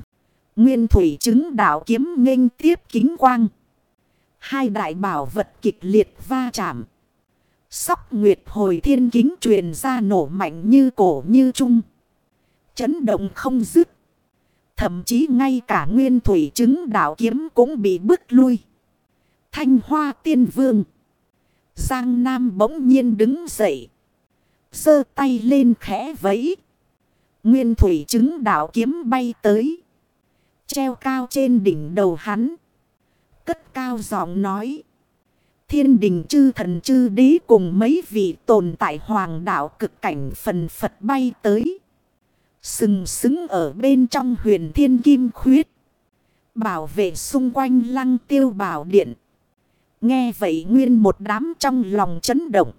Nguyên thủy chứng đạo kiếm nghênh tiếp kính quang. Hai đại bảo vật kịch liệt va chạm. Sóc nguyệt hồi thiên kính truyền ra nổ mạnh như cổ như trung. Chấn động không dứt. Thậm chí ngay cả nguyên thủy chứng đạo kiếm cũng bị bức lui. Thanh hoa tiên vương. Giang Nam bỗng nhiên đứng dậy. Sơ tay lên khẽ vẫy. Nguyên thủy chứng đạo kiếm bay tới. Treo cao trên đỉnh đầu hắn. Cất cao giọng nói. Thiên đình chư thần chư đế cùng mấy vị tồn tại hoàng đạo cực cảnh phần Phật bay tới. Sừng sững ở bên trong huyền thiên kim khuyết. Bảo vệ xung quanh lăng tiêu bảo điện. Nghe vậy nguyên một đám trong lòng chấn động.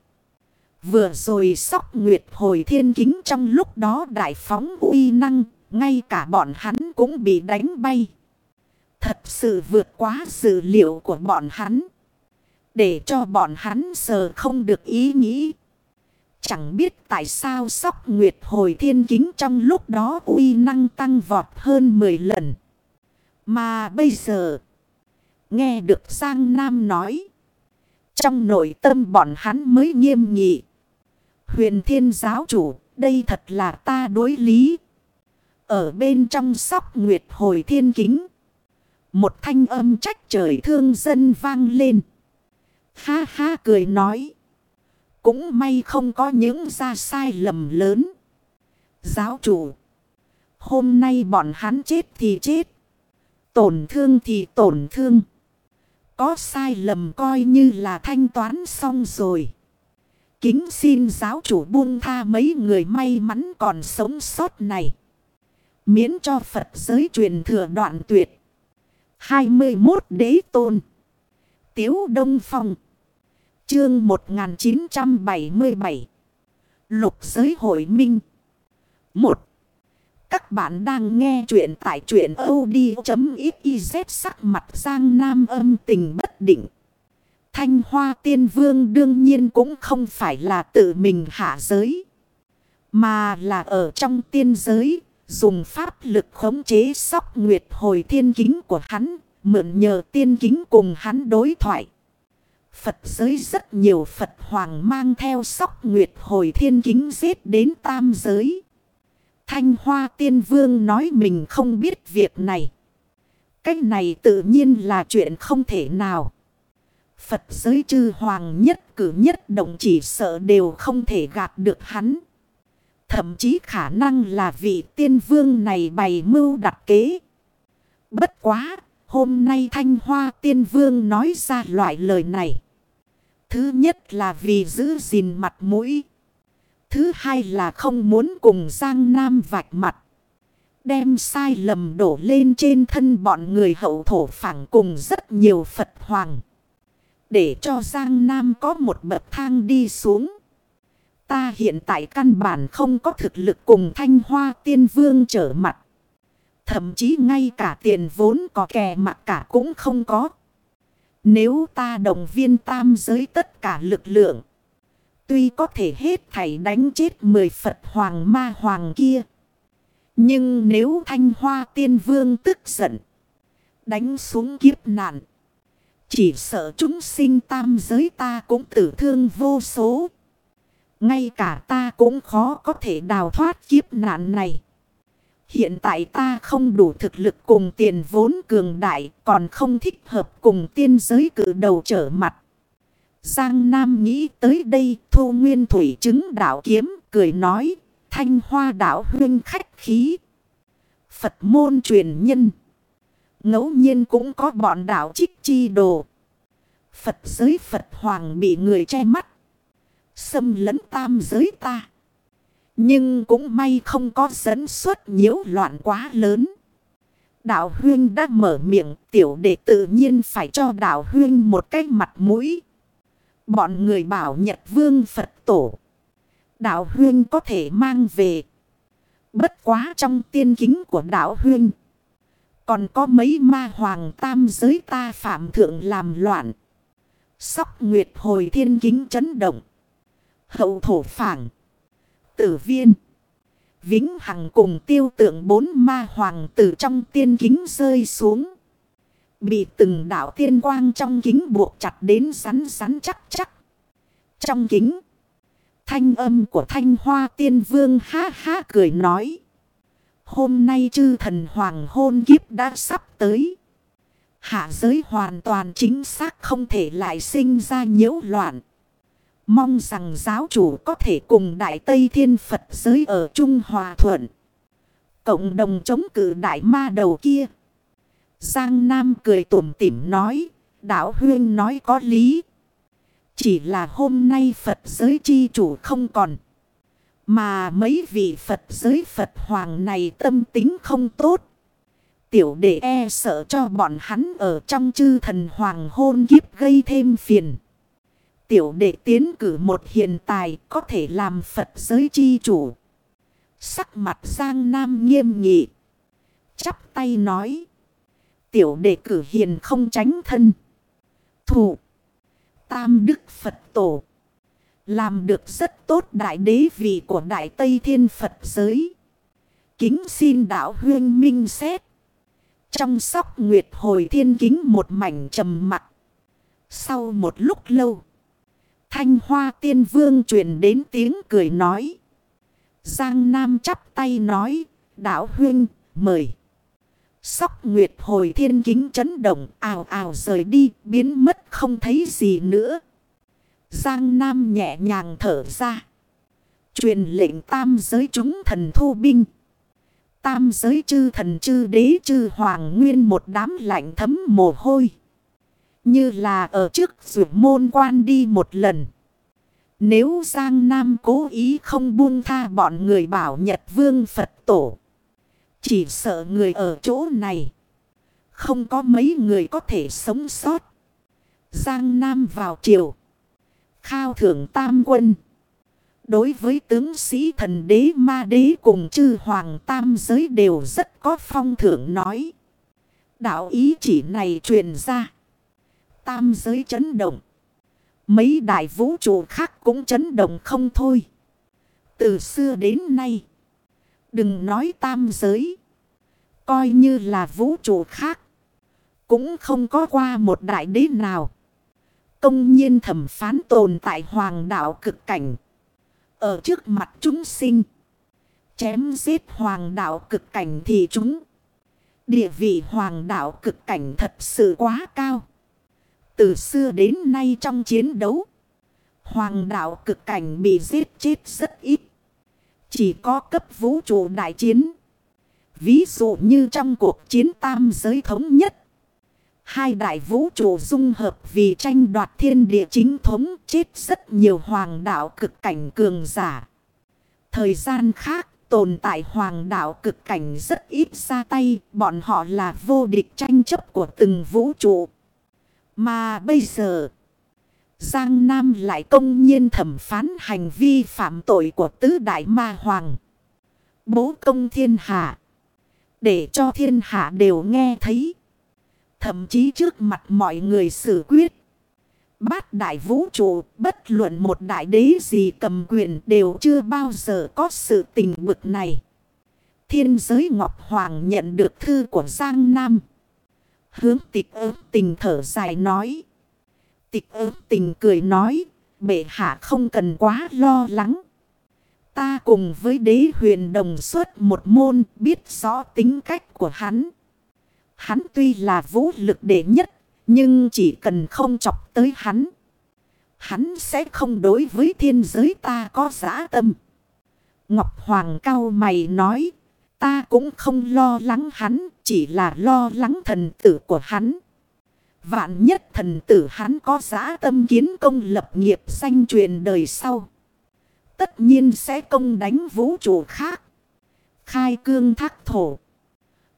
Vừa rồi sóc nguyệt hồi thiên kính trong lúc đó đại phóng uy năng. Ngay cả bọn hắn cũng bị đánh bay. Thật sự vượt quá dự liệu của bọn hắn. Để cho bọn hắn sờ không được ý nghĩ. Chẳng biết tại sao sóc nguyệt hồi thiên kính trong lúc đó uy năng tăng vọt hơn 10 lần. Mà bây giờ, nghe được Giang Nam nói. Trong nội tâm bọn hắn mới nghiêm nghị. Huyền thiên giáo chủ, đây thật là ta đối lý. Ở bên trong sóc nguyệt hồi thiên kính. Một thanh âm trách trời thương dân vang lên. Ha ha cười nói. Cũng may không có những ra sai lầm lớn. Giáo chủ. Hôm nay bọn hắn chết thì chết. Tổn thương thì tổn thương. Có sai lầm coi như là thanh toán xong rồi. Kính xin giáo chủ buông tha mấy người may mắn còn sống sót này. Miễn cho Phật giới truyền thừa đoạn tuyệt. 21 Đế Tôn Tiếu Đông Phong Chương 1977 Lục giới hội minh 1. Các bạn đang nghe chuyện tại truyện od.xyz sắc mặt sang Nam âm tình bất định. Thanh Hoa Tiên Vương đương nhiên cũng không phải là tự mình hạ giới. Mà là ở trong tiên giới, dùng pháp lực khống chế sóc nguyệt hồi thiên kính của hắn, mượn nhờ tiên kính cùng hắn đối thoại. Phật giới rất nhiều Phật hoàng mang theo sóc nguyệt hồi thiên kính giết đến tam giới. Thanh Hoa Tiên Vương nói mình không biết việc này. Cách này tự nhiên là chuyện không thể nào. Phật giới chư hoàng nhất cử nhất động chỉ sợ đều không thể gạt được hắn. Thậm chí khả năng là vị tiên vương này bày mưu đặt kế. Bất quá, hôm nay Thanh Hoa tiên vương nói ra loại lời này. Thứ nhất là vì giữ gìn mặt mũi. Thứ hai là không muốn cùng Giang Nam vạch mặt. Đem sai lầm đổ lên trên thân bọn người hậu thổ phẳng cùng rất nhiều Phật Hoàng. Để cho Giang Nam có một bậc thang đi xuống. Ta hiện tại căn bản không có thực lực cùng thanh hoa tiên vương trở mặt. Thậm chí ngay cả tiền vốn có kè mặt cả cũng không có. Nếu ta đồng viên tam giới tất cả lực lượng. Tuy có thể hết thảy đánh chết mười Phật hoàng ma hoàng kia. Nhưng nếu thanh hoa tiên vương tức giận. Đánh xuống kiếp nạn. Chỉ sợ chúng sinh tam giới ta cũng tử thương vô số. Ngay cả ta cũng khó có thể đào thoát kiếp nạn này. Hiện tại ta không đủ thực lực cùng tiền vốn cường đại, còn không thích hợp cùng tiên giới cử đầu trở mặt. Giang Nam nghĩ tới đây, thu nguyên thủy chứng đạo kiếm, cười nói, thanh hoa đạo huyên khách khí. Phật môn truyền nhân. ngẫu nhiên cũng có bọn đạo trích chi đồ. Phật giới Phật hoàng bị người che mắt. Xâm lấn tam giới ta. Nhưng cũng may không có dẫn xuất nhiễu loạn quá lớn. Đạo huyên đã mở miệng, tiểu đệ tự nhiên phải cho đạo huyên một cái mặt mũi. Bọn người bảo Nhật Vương Phật Tổ. Đạo huyên có thể mang về. Bất quá trong tiên kính của đạo huyên. Còn có mấy ma hoàng tam giới ta phạm thượng làm loạn. Sóc nguyệt hồi thiên kính chấn động. Hậu thổ phảng. Tử viên. Vĩnh Hằng cùng tiêu tượng bốn ma hoàng tử trong tiên kính rơi xuống. Bị từng đảo tiên quang trong kính buộc chặt đến rắn rắn chắc chắc. Trong kính. Thanh âm của thanh hoa tiên vương ha ha cười nói. Hôm nay chư thần hoàng hôn kiếp đã sắp tới. Hạ giới hoàn toàn chính xác không thể lại sinh ra nhiễu loạn. Mong rằng giáo chủ có thể cùng Đại Tây Thiên Phật giới ở Trung Hòa Thuận. Cộng đồng chống cử đại ma đầu kia. Giang Nam cười tủm tỉm nói. Đạo Huyên nói có lý. Chỉ là hôm nay Phật giới chi chủ không còn. Mà mấy vị Phật giới Phật Hoàng này tâm tính không tốt. Tiểu đệ e sợ cho bọn hắn ở trong chư thần Hoàng hôn kiếp gây thêm phiền. Tiểu đệ tiến cử một hiện tài có thể làm Phật giới chi chủ. Sắc mặt Giang Nam nghiêm nghị. Chắp tay nói. Tiểu đệ cử hiền không tránh thân. Thủ. Tam Đức Phật Tổ. Làm được rất tốt đại đế vị của Đại Tây Thiên Phật giới. Kính xin đạo huyên minh xét. Trong sóc nguyệt hồi thiên kính một mảnh trầm mặt. Sau một lúc lâu. Thanh hoa tiên vương truyền đến tiếng cười nói. Giang Nam chắp tay nói. Đạo huyên mời. Sóc nguyệt hồi thiên kính chấn động, ào ào rời đi, biến mất không thấy gì nữa. Giang Nam nhẹ nhàng thở ra. Truyền lệnh tam giới chúng thần thu binh. Tam giới chư thần chư đế chư hoàng nguyên một đám lạnh thấm mồ hôi. Như là ở trước rượu môn quan đi một lần. Nếu Giang Nam cố ý không buông tha bọn người bảo Nhật Vương Phật Tổ. Chỉ sợ người ở chỗ này. Không có mấy người có thể sống sót. Giang Nam vào triều. Khao thưởng tam quân. Đối với tướng sĩ thần đế ma đế cùng chư hoàng tam giới đều rất có phong thưởng nói. Đạo ý chỉ này truyền ra. Tam giới chấn động. Mấy đại vũ trụ khác cũng chấn động không thôi. Từ xưa đến nay. Đừng nói tam giới. Coi như là vũ trụ khác. Cũng không có qua một đại đế nào. Công nhiên thẩm phán tồn tại hoàng đạo cực cảnh. Ở trước mặt chúng sinh. Chém giết hoàng đạo cực cảnh thì chúng. Địa vị hoàng đạo cực cảnh thật sự quá cao. Từ xưa đến nay trong chiến đấu. Hoàng đạo cực cảnh bị giết chết rất ít. Chỉ có cấp vũ trụ đại chiến. Ví dụ như trong cuộc chiến tam giới thống nhất. Hai đại vũ trụ dung hợp vì tranh đoạt thiên địa chính thống chết rất nhiều hoàng đạo cực cảnh cường giả. Thời gian khác tồn tại hoàng đạo cực cảnh rất ít ra tay, bọn họ là vô địch tranh chấp của từng vũ trụ. Mà bây giờ, Giang Nam lại công nhiên thẩm phán hành vi phạm tội của tứ đại ma hoàng. Bố công thiên hạ. Để cho thiên hạ đều nghe thấy. Thậm chí trước mặt mọi người xử quyết. Bát đại vũ trụ bất luận một đại đế gì cầm quyền đều chưa bao giờ có sự tình bực này. Thiên giới Ngọc Hoàng nhận được thư của Giang Nam. Hướng tịch ớt tình thở dài nói. Tịch ớt tình cười nói. Bệ hạ không cần quá lo lắng. Ta cùng với đế huyền đồng xuất một môn biết rõ tính cách của hắn. Hắn tuy là vũ lực đệ nhất, nhưng chỉ cần không chọc tới hắn. Hắn sẽ không đối với thiên giới ta có giã tâm. Ngọc Hoàng cao mày nói, ta cũng không lo lắng hắn, chỉ là lo lắng thần tử của hắn. Vạn nhất thần tử hắn có giá tâm kiến công lập nghiệp danh truyền đời sau. tất nhiên sẽ công đánh vũ trụ khác. Khai cương thác thổ.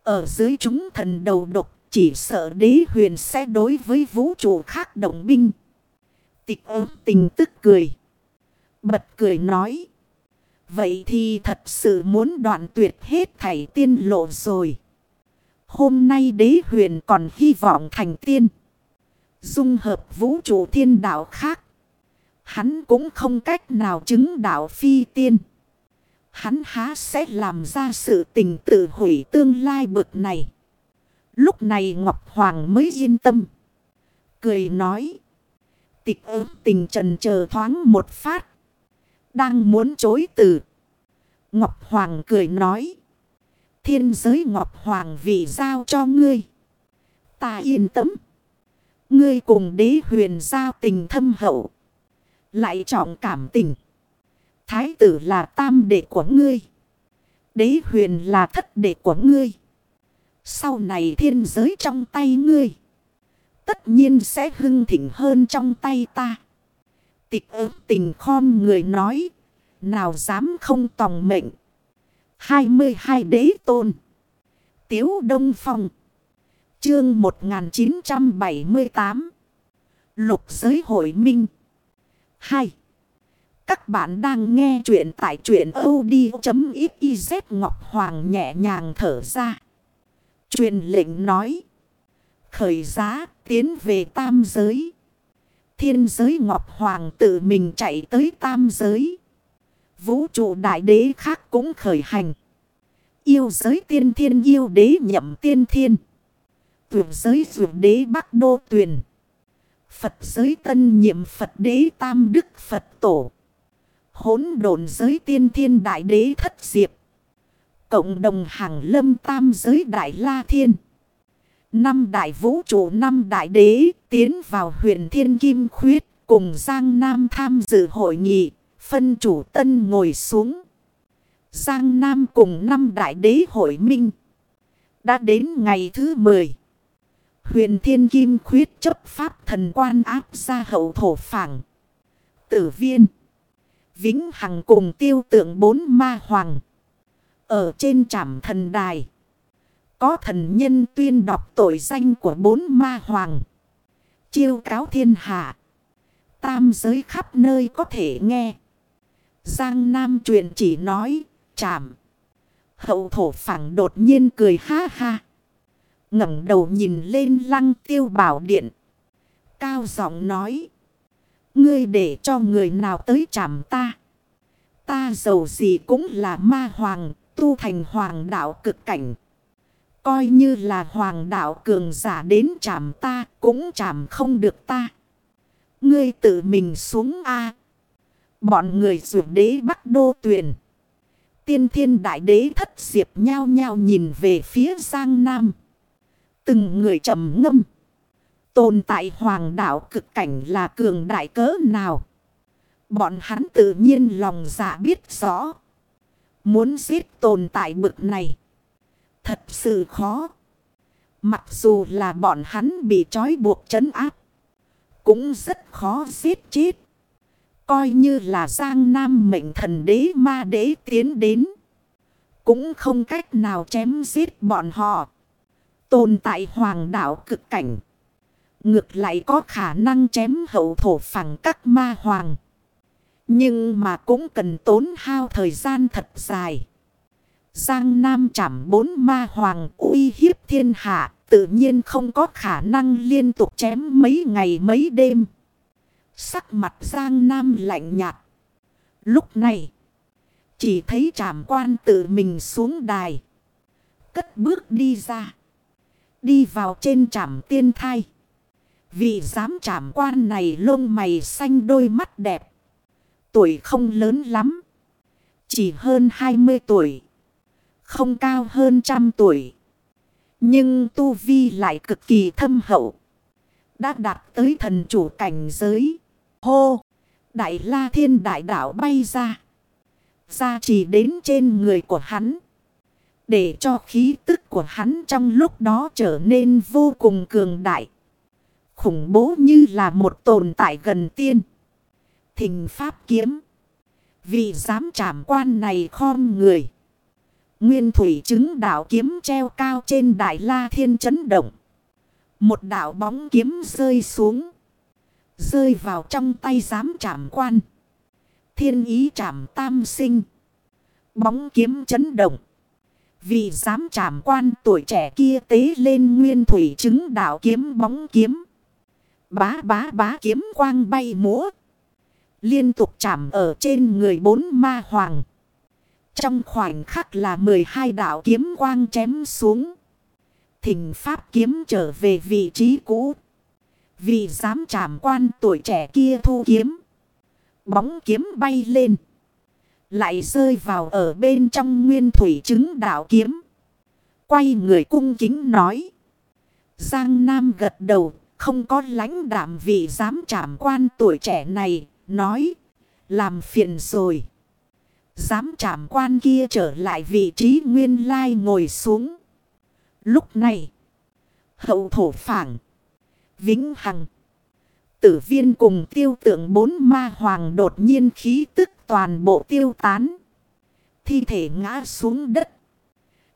Ở dưới chúng thần đầu độc chỉ sợ đế huyền sẽ đối với vũ trụ khác động binh. Tịch ớt tình tức cười. Bật cười nói. Vậy thì thật sự muốn đoạn tuyệt hết thảy tiên lộ rồi. Hôm nay đế huyền còn hy vọng thành tiên. Dung hợp vũ trụ thiên đạo khác. Hắn cũng không cách nào chứng đạo phi tiên. Hắn há sẽ làm ra sự tình tự hủy tương lai bực này. Lúc này Ngọc Hoàng mới yên tâm. Cười nói. Tịch ớt tình trần chờ thoáng một phát. Đang muốn chối từ. Ngọc Hoàng cười nói. Thiên giới Ngọc Hoàng vì giao cho ngươi. Ta yên tâm. Ngươi cùng đế huyền giao tình thâm hậu. Lại trọng cảm tình. Thái tử là tam đệ của ngươi. Đế huyền là thất đệ của ngươi. Sau này thiên giới trong tay ngươi. Tất nhiên sẽ hưng thịnh hơn trong tay ta. Tịch ớt tình khom người nói. Nào dám không tòng mệnh. 22 đế tôn. Tiếu Đông Phong. Chương 1978. Lục giới hội minh. 2. Các bạn đang nghe chuyện tại chuyện od.xyz Ngọc Hoàng nhẹ nhàng thở ra. Truyền lệnh nói. Khởi giá tiến về tam giới. Thiên giới Ngọc Hoàng tự mình chạy tới tam giới. Vũ trụ đại đế khác cũng khởi hành. Yêu giới tiên thiên yêu đế nhậm tiên thiên. Tuyển giới tuyệt đế bắc đô tuyền. Phật giới tân nhiệm Phật đế tam đức Phật tổ. Hốn đồn giới tiên thiên đại đế thất diệp. Cộng đồng hàng lâm tam giới đại la thiên. Năm đại vũ trụ, năm đại đế tiến vào huyền thiên kim khuyết cùng Giang Nam tham dự hội nghị. Phân chủ tân ngồi xuống. Giang Nam cùng năm đại đế hội minh. Đã đến ngày thứ 10. Huyền thiên kim khuyết chấp pháp thần quan áp ra hậu thổ phảng. Tử viên. Vĩnh Hằng cùng tiêu tượng bốn ma hoàng. Ở trên trảm thần đài. Có thần nhân tuyên đọc tội danh của bốn ma hoàng. Chiêu cáo thiên hạ. Tam giới khắp nơi có thể nghe. Giang Nam truyền chỉ nói, chạm. Hậu thổ phẳng đột nhiên cười ha ha. ngẩng đầu nhìn lên lăng tiêu bảo điện. Cao giọng nói. Ngươi để cho người nào tới chạm ta. Ta giàu gì cũng là ma hoàng, tu thành hoàng đạo cực cảnh. Coi như là hoàng đạo cường giả đến chạm ta, cũng chạm không được ta. Ngươi tự mình xuống A. Bọn người rủ đế bắc đô tuyển. Tiên thiên đại đế thất diệp nhau nhau nhìn về phía Giang Nam. Từng người trầm ngâm. Tồn tại hoàng đạo cực cảnh là cường đại cỡ nào. Bọn hắn tự nhiên lòng dạ biết rõ. Muốn giết tồn tại bực này. Thật sự khó. Mặc dù là bọn hắn bị trói buộc chấn áp. Cũng rất khó giết chết. Coi như là Giang Nam mệnh thần đế ma đế tiến đến. Cũng không cách nào chém giết bọn họ. Tồn tại hoàng đạo cực cảnh. Ngược lại có khả năng chém hậu thổ phẳng các ma hoàng. Nhưng mà cũng cần tốn hao thời gian thật dài. Giang Nam chảm bốn ma hoàng uy hiếp thiên hạ. Tự nhiên không có khả năng liên tục chém mấy ngày mấy đêm. Sắc mặt Giang Nam lạnh nhạt. Lúc này, chỉ thấy trảm quan tự mình xuống đài. Cất bước đi ra. Đi vào trên trảm tiên thai. Vị giám trảm quan này lông mày xanh đôi mắt đẹp. Tuổi không lớn lắm. Chỉ hơn 20 tuổi. Không cao hơn trăm tuổi. Nhưng tu vi lại cực kỳ thâm hậu. Đã đạt tới thần chủ cảnh giới. Hô! Đại la thiên đại đảo bay ra. Ra chỉ đến trên người của hắn. Để cho khí tức của hắn trong lúc đó trở nên vô cùng cường đại. Khủng bố như là một tồn tại gần tiên. Thình pháp kiếm. Vì dám trảm quan này khom người. Nguyên thủy chứng đạo kiếm treo cao trên đại la thiên chấn động. Một đạo bóng kiếm rơi xuống. Rơi vào trong tay giám trảm quan. Thiên ý trảm tam sinh. Bóng kiếm chấn động. Vì dám trảm quan tuổi trẻ kia tế lên nguyên thủy chứng đạo kiếm bóng kiếm. Bá bá bá kiếm quang bay múa. Liên tục chạm ở trên người bốn ma hoàng. Trong khoảnh khắc là 12 đạo kiếm quang chém xuống. thình pháp kiếm trở về vị trí cũ. Vì dám chạm quan tuổi trẻ kia thu kiếm. Bóng kiếm bay lên. Lại rơi vào ở bên trong nguyên thủy chứng đạo kiếm. Quay người cung kính nói. Giang Nam gật đầu. Không có lãnh đảm vị dám chạm quan tuổi trẻ này. Nói. Làm phiền rồi. Dám chạm quan kia trở lại vị trí nguyên lai ngồi xuống. Lúc này. Hậu thổ phảng. Vĩnh Hằng. Tử viên cùng tiêu tượng bốn ma hoàng đột nhiên khí tức toàn bộ tiêu tán. Thi thể ngã xuống đất.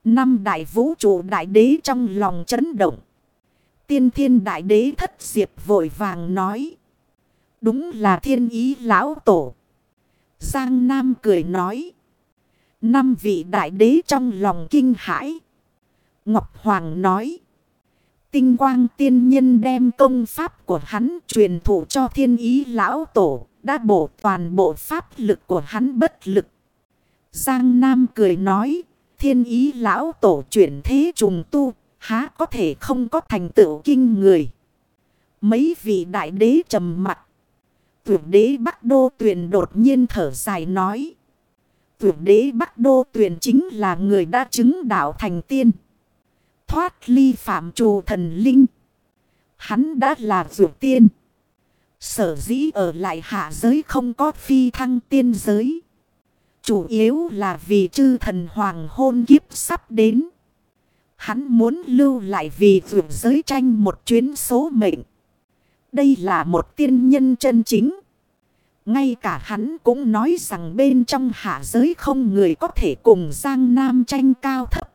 Năm đại vũ trụ đại đế trong lòng chấn động. Tiên thiên đại đế thất diệp vội vàng nói. Đúng là thiên ý lão tổ. Giang Nam cười nói. Năm vị đại đế trong lòng kinh hãi. Ngọc Hoàng nói. Tinh quang tiên nhân đem công pháp của hắn truyền thụ cho thiên ý lão tổ. Đã bổ toàn bộ pháp lực của hắn bất lực. Giang Nam cười nói. Thiên ý lão tổ chuyển thế trùng tu. Há có thể không có thành tựu kinh người. Mấy vị đại đế trầm mặt. Tuyệt đế Bắc Đô Tuyền đột nhiên thở dài nói. Tuyệt đế Bắc Đô Tuyền chính là người đã chứng đạo thành tiên. Thoát ly phạm trù thần linh. Hắn đã là dược tiên. Sở dĩ ở lại hạ giới không có phi thăng tiên giới. Chủ yếu là vì chư thần hoàng hôn kiếp sắp đến. Hắn muốn lưu lại vì vượt giới tranh một chuyến số mệnh. Đây là một tiên nhân chân chính. Ngay cả hắn cũng nói rằng bên trong hạ giới không người có thể cùng Giang Nam tranh cao thấp.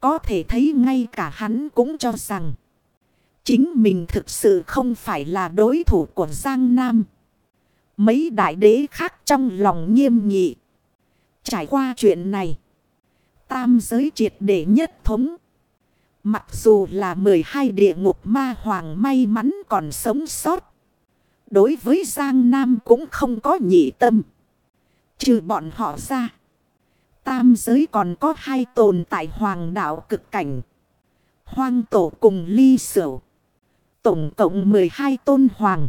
Có thể thấy ngay cả hắn cũng cho rằng. Chính mình thực sự không phải là đối thủ của Giang Nam. Mấy đại đế khác trong lòng nghiêm nghị. Trải qua chuyện này. Tam giới triệt để nhất thống. Mặc dù là 12 địa ngục ma hoàng may mắn còn sống sót. Đối với Giang Nam cũng không có nhị tâm. Trừ bọn họ ra. Tam giới còn có hai tồn tại hoàng đạo cực cảnh. Hoang tổ cùng ly sửu. Tổng cộng 12 tôn hoàng.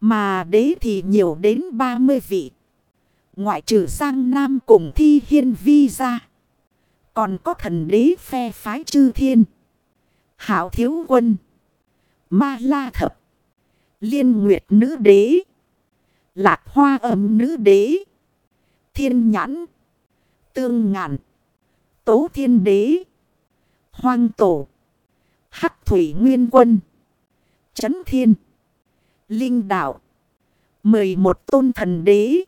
Mà đế thì nhiều đến 30 vị. Ngoại trừ Giang Nam cùng thi hiên vi ra. Còn có thần đế phe phái chư thiên. Hảo thiếu quân. Ma la thập. Liên nguyệt nữ đế. Lạc hoa âm nữ đế. Thiên nhãn. Tương ngạn. Tố thiên đế. Hoang tổ. Hắc thủy nguyên quân. Chấn thiên. Linh đạo. mười một tôn thần đế.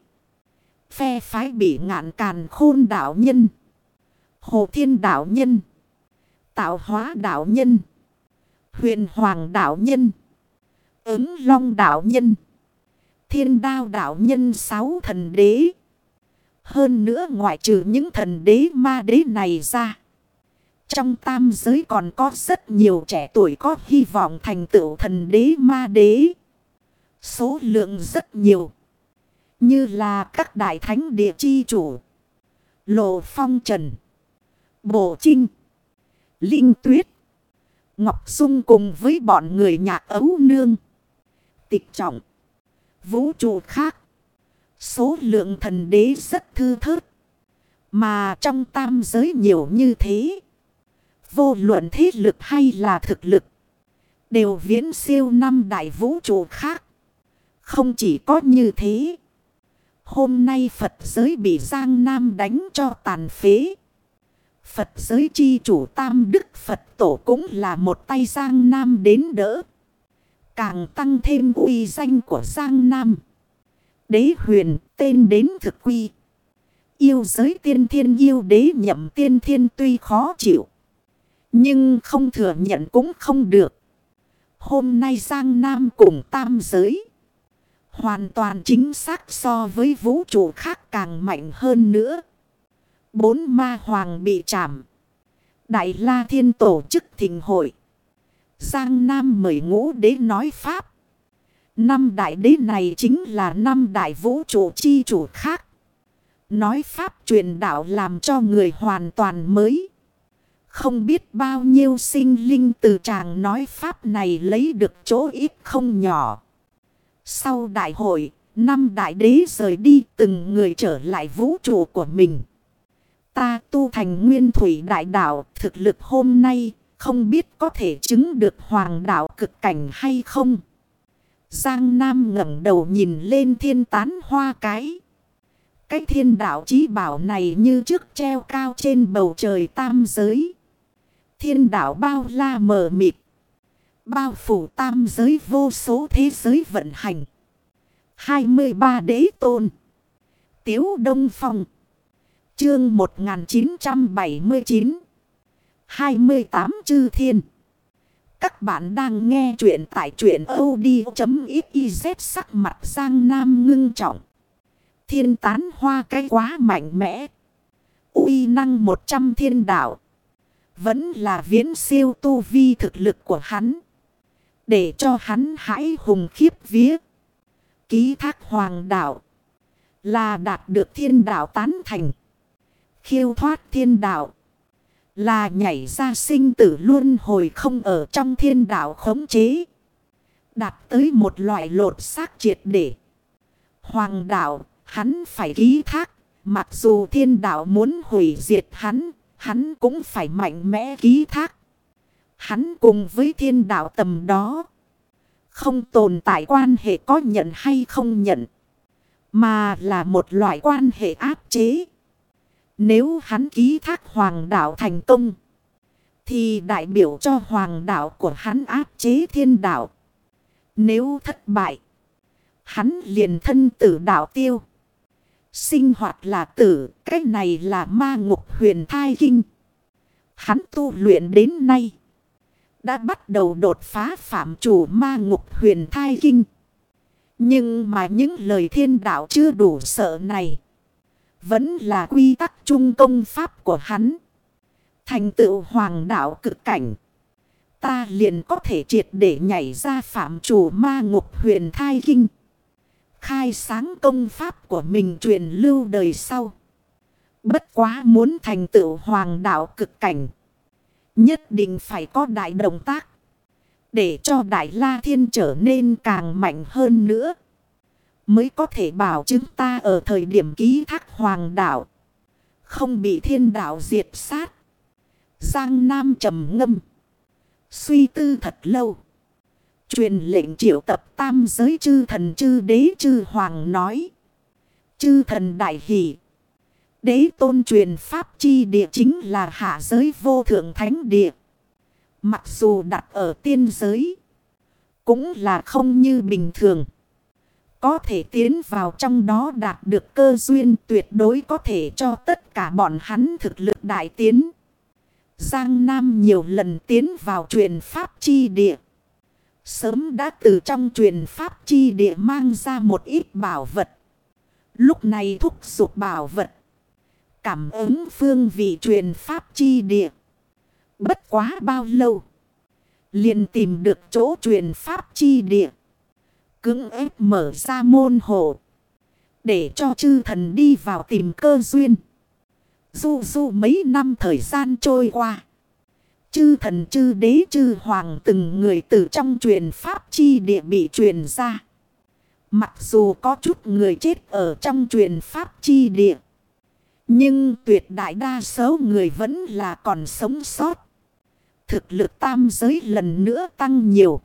Phe phái bị ngạn càn khôn đạo nhân. Hồ thiên đạo nhân. Tạo hóa đạo nhân. Huyền hoàng đạo nhân. Ứng long đạo nhân. Thiên đao đạo nhân sáu thần đế. Hơn nữa ngoại trừ những thần đế ma đế này ra. Trong tam giới còn có rất nhiều trẻ tuổi có hy vọng thành tựu thần đế ma đế. Số lượng rất nhiều. Như là các đại thánh địa chi chủ. Lộ phong trần. Bộ trinh. Linh tuyết. Ngọc Dung cùng với bọn người nhà ấu nương, tịch trọng. Vũ trụ khác. Số lượng thần đế rất thư thớt. Mà trong tam giới nhiều như thế. Vô luận thế lực hay là thực lực. Đều viễn siêu năm đại vũ trụ khác. Không chỉ có như thế. Hôm nay Phật giới bị Giang Nam đánh cho tàn phế. Phật giới chi chủ Tam Đức Phật Tổ cũng là một tay Giang Nam đến đỡ. Càng tăng thêm uy danh của Giang Nam. Đế huyền tên đến thực quy. Yêu giới tiên thiên yêu đế nhậm tiên thiên tuy khó chịu. Nhưng không thừa nhận cũng không được. Hôm nay Giang Nam cùng tam giới. Hoàn toàn chính xác so với vũ trụ khác càng mạnh hơn nữa. Bốn ma hoàng bị chạm. Đại La Thiên tổ chức thịnh hội. Giang Nam mời ngũ đế nói Pháp. Năm đại đế này chính là năm đại vũ trụ chi chủ khác. Nói Pháp truyền đạo làm cho người hoàn toàn mới. Không biết bao nhiêu sinh linh từ chàng nói Pháp này lấy được chỗ ít không nhỏ. Sau đại hội, năm đại đế rời đi từng người trở lại vũ trụ của mình. Ta tu thành nguyên thủy đại đạo, thực lực hôm nay, không biết có thể chứng được hoàng đạo cực cảnh hay không. Giang Nam ngẩng đầu nhìn lên thiên tán hoa cái. Cái thiên đạo chí bảo này như trước treo cao trên bầu trời tam giới. Thiên đạo bao la mờ mịt. Bao phủ tam giới vô số thế giới vận hành. 23 đế tôn. Tiếu Đông Phong. Chương 1979. 28 chư thiên. Các bạn đang nghe chuyện tại truyện od.xyz sắc mặt Giang Nam ngưng trọng. Thiên tán hoa cái quá mạnh mẽ. uy năng 100 thiên đạo. Vẫn là viễn siêu tu vi thực lực của hắn. Để cho hắn hãy hùng khiếp vía. Ký thác hoàng đạo. Là đạt được thiên đạo tán thành. Khiêu thoát thiên đạo. Là nhảy ra sinh tử luôn hồi không ở trong thiên đạo khống chế. Đạt tới một loại lột xác triệt để. Hoàng đạo, hắn phải ký thác. Mặc dù thiên đạo muốn hủy diệt hắn, hắn cũng phải mạnh mẽ ký thác. Hắn cùng với thiên đạo tầm đó. Không tồn tại quan hệ có nhận hay không nhận. Mà là một loại quan hệ áp chế. Nếu hắn ký thác hoàng đạo thành công. Thì đại biểu cho hoàng đạo của hắn áp chế thiên đạo. Nếu thất bại. Hắn liền thân tử đạo tiêu. Sinh hoạt là tử. Cái này là ma ngục huyền thai kinh. Hắn tu luyện đến nay. Đã bắt đầu đột phá phạm chủ ma ngục huyền thai kinh. Nhưng mà những lời thiên đạo chưa đủ sợ này. Vẫn là quy tắc trung công pháp của hắn. Thành tựu hoàng đạo cực cảnh. Ta liền có thể triệt để nhảy ra phạm chủ ma ngục huyền thai kinh. Khai sáng công pháp của mình truyền lưu đời sau. Bất quá muốn thành tựu hoàng đạo cực cảnh. Nhất định phải có đại động tác. Để cho Đại La Thiên trở nên càng mạnh hơn nữa mới có thể bảo chứng ta ở thời điểm ký thác hoàng đạo. Không bị thiên đạo diệt sát. Giang Nam trầm ngâm. Suy tư thật lâu. Truyền lệnh triệu tập tam giới chư thần chư đế chư hoàng nói. Chư thần đại hỷ. Đế tôn truyền pháp chi địa chính là hạ giới vô thượng thánh địa. Mặc dù đặt ở tiên giới. Cũng là không như bình thường. Có thể tiến vào trong đó đạt được cơ duyên tuyệt đối có thể cho tất cả bọn hắn thực lực đại tiến. Giang Nam nhiều lần tiến vào truyền pháp chi địa. Sớm đã từ trong truyền pháp chi địa mang ra một ít bảo vật. Lúc này thúc giục bảo vật. Cảm ứng phương vị truyền pháp chi địa. Bất quá bao lâu. Liền tìm được chỗ truyền pháp chi địa. Cứng ép mở ra môn hộ. Để cho chư thần đi vào tìm cơ duyên. Du du mấy năm thời gian trôi qua. Chư thần chư đế chư hoàng từng người từ trong truyền pháp chi địa bị truyền ra. Mặc dù có chút người chết ở trong truyền pháp chi địa. Nhưng tuyệt đại đa số người vẫn là còn sống sót. Thực lực tam giới lần nữa tăng nhiều.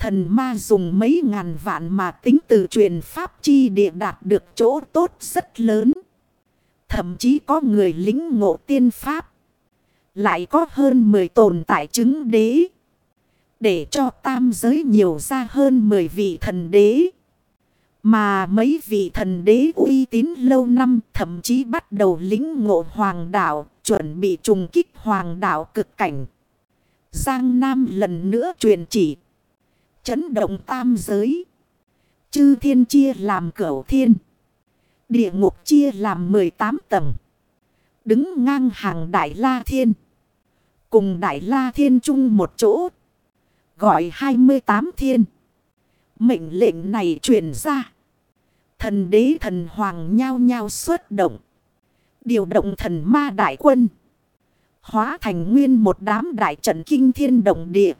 Thần ma dùng mấy ngàn vạn mà tính từ truyền pháp chi địa đạt được chỗ tốt rất lớn. Thậm chí có người lính ngộ tiên pháp. Lại có hơn 10 tồn tại chứng đế. Để cho tam giới nhiều ra hơn 10 vị thần đế. Mà mấy vị thần đế uy tín lâu năm thậm chí bắt đầu lính ngộ hoàng đạo, chuẩn bị trùng kích hoàng đạo cực cảnh. Giang Nam lần nữa truyền chỉ. Chấn động tam giới. Chư thiên chia làm cửu thiên. Địa ngục chia làm 18 tầng. Đứng ngang hàng Đại La Thiên. Cùng Đại La Thiên chung một chỗ. Gọi 28 thiên. Mệnh lệnh này truyền ra. Thần đế thần hoàng nhao nhao xuất động. Điều động thần ma đại quân. Hóa thành nguyên một đám đại trận kinh thiên động địa.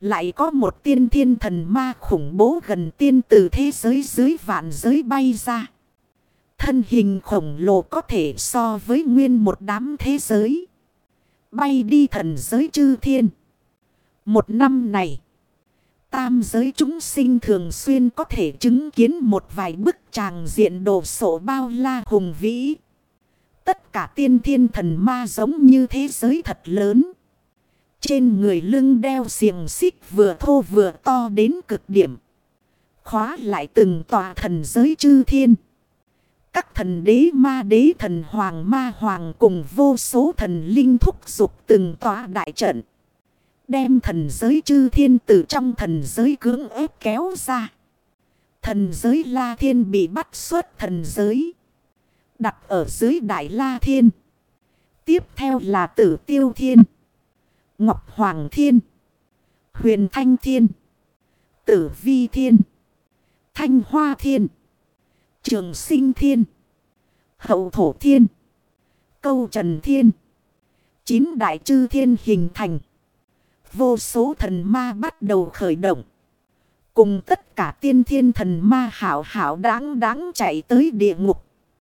Lại có một tiên thiên thần ma khủng bố gần tiên từ thế giới dưới vạn giới bay ra. Thân hình khổng lồ có thể so với nguyên một đám thế giới. Bay đi thần giới chư thiên. Một năm này. Tam giới chúng sinh thường xuyên có thể chứng kiến một vài bức tràng diện đồ sổ bao la hùng vĩ. Tất cả tiên thiên thần ma giống như thế giới thật lớn. Trên người lưng đeo xiềng xích vừa thô vừa to đến cực điểm. Khóa lại từng tòa thần giới chư thiên. Các thần đế ma đế thần hoàng ma hoàng cùng vô số thần linh thúc dục từng tòa đại trận. Đem thần giới chư thiên từ trong thần giới cưỡng ép kéo ra. Thần giới la thiên bị bắt xuất thần giới. Đặt ở dưới đại la thiên. Tiếp theo là tử tiêu thiên. Ngọc Hoàng Thiên. Huyền Thanh Thiên. Tử Vi Thiên. Thanh Hoa Thiên. Trường Sinh Thiên. Hậu Thổ Thiên. Câu Trần Thiên. Chín đại chư thiên hình thành. Vô số thần ma bắt đầu khởi động. Cùng tất cả tiên thiên thần ma hảo hảo đáng đáng chạy tới địa ngục.